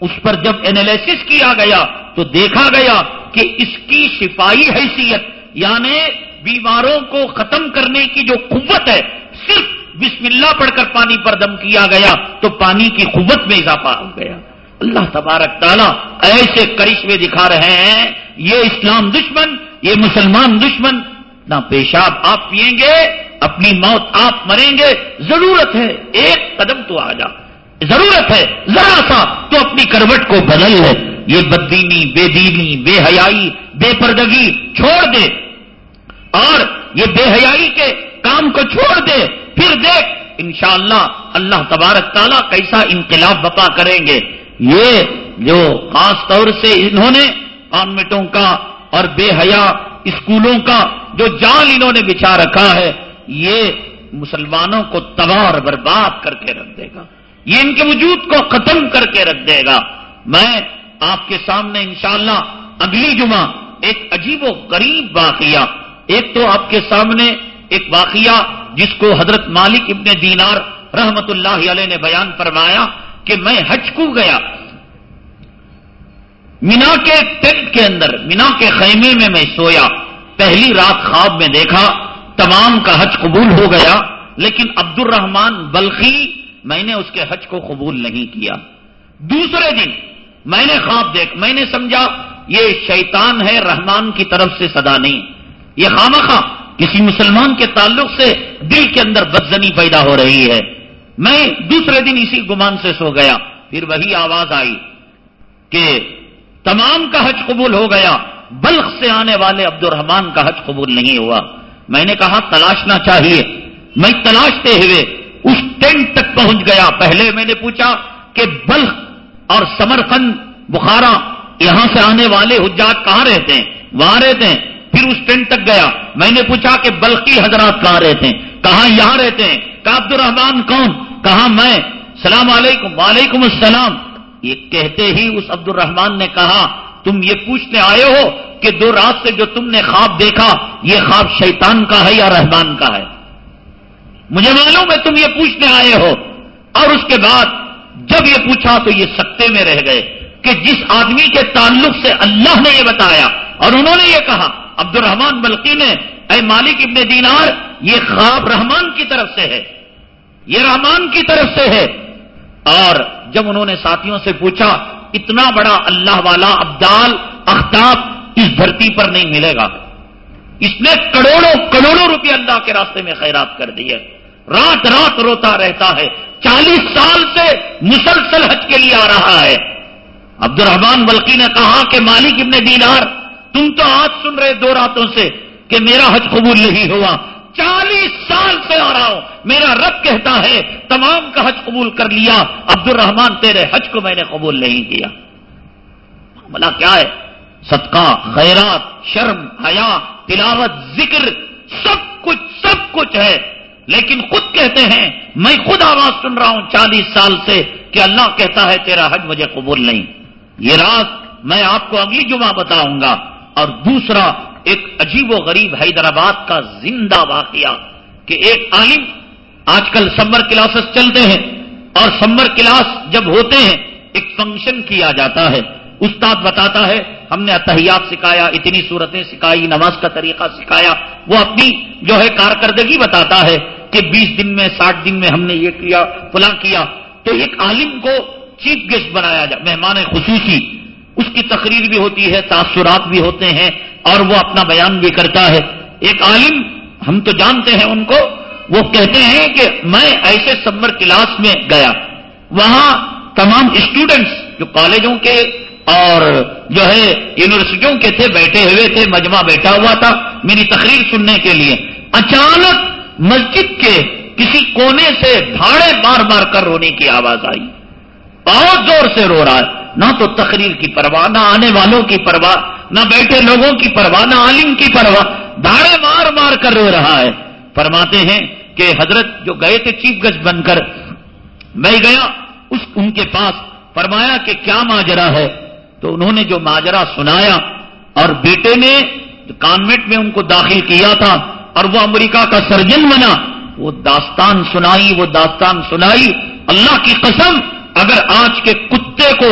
اس پر جب اینالس کیا گیا تو دیکھا گیا کہ اس کی شفائی حیثیت یعنی بیماروں کو ختم کرنے کی جو قوت ہے، صرف بسم اللہ پڑھ کر پانی پر دم کیا گیا تو پانی کی قوت میں اضافہ ہو گیا۔ اللہ تبارک تعالیٰ ایسے کرشمے دکھا رہے ہیں، یہ اسلام دشمن یہ مسلمان دشمن، نہ پیشاب آپ پیئیں گے، اپنی موت آپ مریں گے۔ ضرورت ہے ایک قدم تو آ جا ضرورت ہے ذرا سا تو اپنی کروٹ کو بدل لے۔ یہ بدینی بے دینی بے حیائی بے پردگی چھوڑ دے۔ اور یہ بے حیائی کے کام کو چھوڑ دے۔ پھر دیکھ، انشاءاللہ اللہ تبارک تعالیٰ کیسا انقلاب بپا کریں گے۔ یہ جو خاص طور سے انہوں نے کانوینٹوں کا اور بے حیا اسکولوں کا جو جال انہوں نے بچھا رکھا ہے، یہ مسلمانوں کو تباہ اور برباد کر کے رکھ دے گا۔ یہ ان کے وجود کو ختم کر کے رکھ دے گا۔ میں آپ کے سامنے انشاءاللہ اگلی جمعہ ایک عجیب و غریب واقعہ، ایک تو آپ کے سامنے ایک واقعہ جس کو حضرت مالک ابن دینار رحمت اللہ علیہ نے بیان فرمایا کہ میں حج کو گیا۔ مینا کے ٹینٹ کے اندر، مینا کے خیمے میں میں سویا، پہلی رات خواب میں دیکھا، تمام کا حج قبول ہو گیا، لیکن عبد الرحمان بلخی، میں نے اس کے حج کو قبول نہیں کیا۔ دوسرے دن، میں نے خواب دیکھ، میں نے سمجھا، یہ شیطان ہے، رحمان کی طرف سے صدا نہیں۔ یہ خام خواہ کسی مسلمان کے تعلق سے دل کے اندر بدزنی پیدا ہو رہی ہے۔ میں دوسرے دن اسی گمان سے سو گیا، پھر وہی آواز آئی کہ تمام کا حج قبول ہو گیا بلخ سے آنے والے عبد الرحمان کا حج قبول نہیں ہوا۔ میں نے کہا تلاشنا چاہیے۔ میں تلاشتے ہوئے اس ٹینٹ تک پہنچ گیا۔ پہلے میں نے پوچھا کہ بلخ اور سمرقند، بخارا یہاں سے آنے والے حجات کہاں رہتے ہیں؟ وہاں رہتے ہیں۔ پھر اس ٹینٹ تک گیا۔ میں نے پوچھا کہ بلقی حضرات کہاں رہتے ہیں؟ کہاں یہاں رہتے ہیں؟ کہ عبد الرحمان کون؟ کہا، میں، سلام علیکم، وعلیکم السلام۔ یہ کہتے ہی اس عبد الرحمان نے کہا، تم یہ پوچھنے آئے ہو کہ دو رات سے جو تم نے خواب دیکھا، یہ خواب شیطان کا ہے یا رحمان کا ہے؟ مجھے معلوم ہے تم یہ پوچھنے آئے ہو۔ اور اس کے بعد جب یہ پوچھا تو یہ سکتے میں رہ گئے کہ جس آدمی کے تعلق سے اللہ نے یہ بتایا، اور انہوں نے یہ کہا عبد الرحمان بلقی نے، اے مالک ابن دینار، یہ خواب رحمان کی طرف سے ہے۔ یہ رحمان کی طرف سے ہے۔ اور جب انہوں نے ساتھیوں سے پوچھا، اتنا بڑا اللہ والا ابدال اختاب اس دھرتی پر نہیں ملے گا۔ اس نے کروڑوں کروڑوں روپے اللہ کے راستے میں خیرات کر دیے۔ رات رات روتا رہتا ہے۔ چالیس سال سے مسلسل حج کے لیے آ رہا ہے۔ عبد الرحمان بلقی نے کہا کہ مالک ابن دینار، تم تو آج سن رہے دو راتوں سے کہ میرا حج قبول نہیں ہوا۔ چالیس سال سے آ رہا ہوں میرا رب کہتا ہے، تمام کا حج قبول کر لیا۔ عبد الرحمان تیرے حج کو میں نے قبول نہیں کیا۔ بلا کیا ہے؟ صدقہ، خیرات، شرم، حیا، تلاوت، ذکر، سب کچھ سب کچھ ہے۔ لیکن خود کہتے ہیں، میں خود آواز سن رہا ہوں چالیس سال سے کہ اللہ کہتا ہے، تیرا حج مجھے قبول نہیں۔ یہ رات میں آپ کو اگلی جمعہ بتاؤں گا۔ اور دوسرا ایک عجیب و غریب حیدرآباد کا زندہ واقعہ کہ ایک عالم آج کل سمر کلاسز چلتے ہیں اور سمر کلاس جب ہوتے ہیں، ایک فنکشن کیا جاتا ہے۔ استاد بتاتا ہے، ہم نے اتحیات سکھایا، اتنی صورتیں سکھائی، نماز کا طریقہ سکھایا۔ وہ اپنی جو ہے کارکردگی بتاتا ہے کہ بیس دن میں، ساٹھ دن میں ہم نے یہ کیا، فلاں کیا۔ تو ایک عالم کو چیف گیسٹ بنایا جائے مہمان خصوصی۔ اس کی تقریر بھی ہوتی ہے، تاثرات بھی ہوتے ہیں اور وہ اپنا بیان بھی کرتا ہے۔ ایک عالم، ہم تو جانتے ہیں ان کو، وہ کہتے ہیں کہ میں ایسے سمر کلاس میں گیا۔ وہاں تمام اسٹوڈنٹس جو کالجوں کے اور جو ہے یونیورسٹیوں کے تھے، بیٹھے ہوئے تھے، مجمع بیٹھا ہوا تھا میری تقریر سننے کے لیے۔ اچانک مسجد کے کسی کونے سے بھاڑے مار مار کر رونے کی آواز آئی۔ بہت زور سے رو رہا ہے۔ نہ تو تقریر کی پرواہ، نہ آنے والوں کی پرواہ، نہ بیٹھے لوگوں کی پرواہ، نہ عالم کی پرواہ۔ داڑے مار مار کر رو رہا ہے۔ فرماتے ہیں کہ حضرت جو گئے تھے چیف گسٹ بن کر، میں گیا، اس ان کے پاس فرمایا کہ کیا ماجرا ہے؟ تو انہوں نے جو ماجرا سنایا، اور بیٹے نے کانوینٹ میں ان کو داخل کیا تھا، اور وہ امریکہ کا سرجن بنا۔ وہ داستان سنائی، وہ داستان سنائی۔ اللہ کی قسم، اگر آج کے کتے کو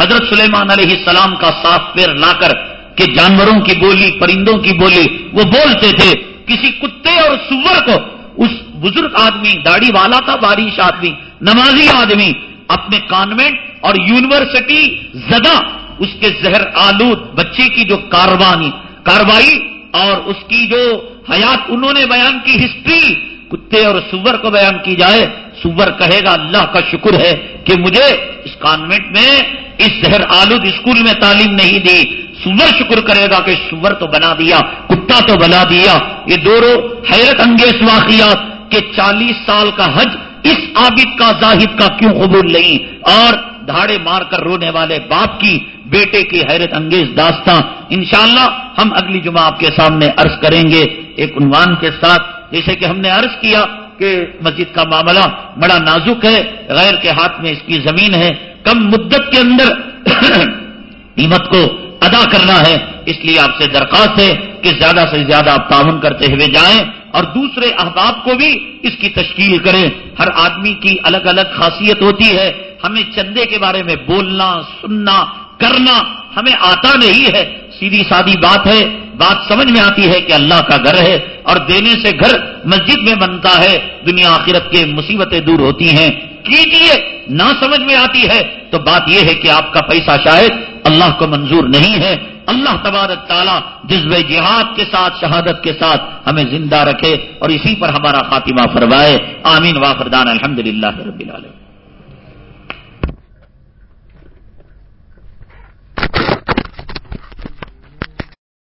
حضرت سلیمان علیہ السلام کا سافٹ ویئر لا کر کہ جانوروں کی بولی، پرندوں کی بولی، وہ بولتے تھے، کسی کتے اور سور کو، اس بزرگ آدمی، داڑھی والا تھا، بارش آدمی، نمازی آدمی، اپنے کانوینٹ اور یونیورسٹی زدہ، اس کے زہر آلود، بچے کی جو کاروانی، کاروائی اور اس کی جو حیات، انہوں نے بیان کی ہسٹری، کتے اور سور کو بیان کی جائے، سور کہے گا اللہ کا شکر ہے کہ مجھے اس کانوینٹ میں اس زہر آلود اسکول میں تعلیم نہیں دی، سور شکر کرے گا کہ سور تو بنا دیا، کتا تو بنا دیا۔ یہ دونوں حیرت انگیز واقعات کہ چالیس سال کا حج اس عابد کا، زاہد کا کیوں قبول نہیں؟ اور دھاڑے مار کر رونے والے باپ کی، بیٹے کی حیرت انگیز داستان۔ انشاءاللہ ہم اگلی جمعہ آپ کے سامنے عرض کریں گے ایک عنوان کے ساتھ، جیسے کہ ہم نے عرض کیا کہ مسجد کا معاملہ بڑا نازک ہے، غیر کے ہاتھ میں اس کی زمین ہے۔ کم مدت کے اندر قیمت کو ادا کرنا ہے۔ اس لیے آپ سے درخواست ہے کہ زیادہ سے زیادہ آپ تعاون کرتے ہوئے جائیں اور دوسرے احباب کو بھی اس کی تشکیل کریں۔ ہر آدمی کی الگ الگ خاصیت ہوتی ہے۔ ہمیں چندے کے بارے میں بولنا، سننا، کرنا ہمیں آتا نہیں ہے۔ سیدھی سادی بات ہے، بات سمجھ میں آتی ہے کہ اللہ کا گھر ہے اور دینے سے گھر مسجد میں بنتا ہے۔ دنیا آخرت کے مصیبتیں دور ہوتی ہیں۔ کیجیے نہ سمجھ میں آتی ہے۔ تو بات یہ ہے کہ آپ کا پیسہ شاید اللہ کو منظور نہیں ہے۔ اللہ تبارک تعالیٰ جذب جہاد کے ساتھ، شہادت کے ساتھ ہمیں زندہ رکھے اور اسی پر ہمارا خاتمہ فرمائے۔ آمین وافردان الحمد للہ رب العالمین۔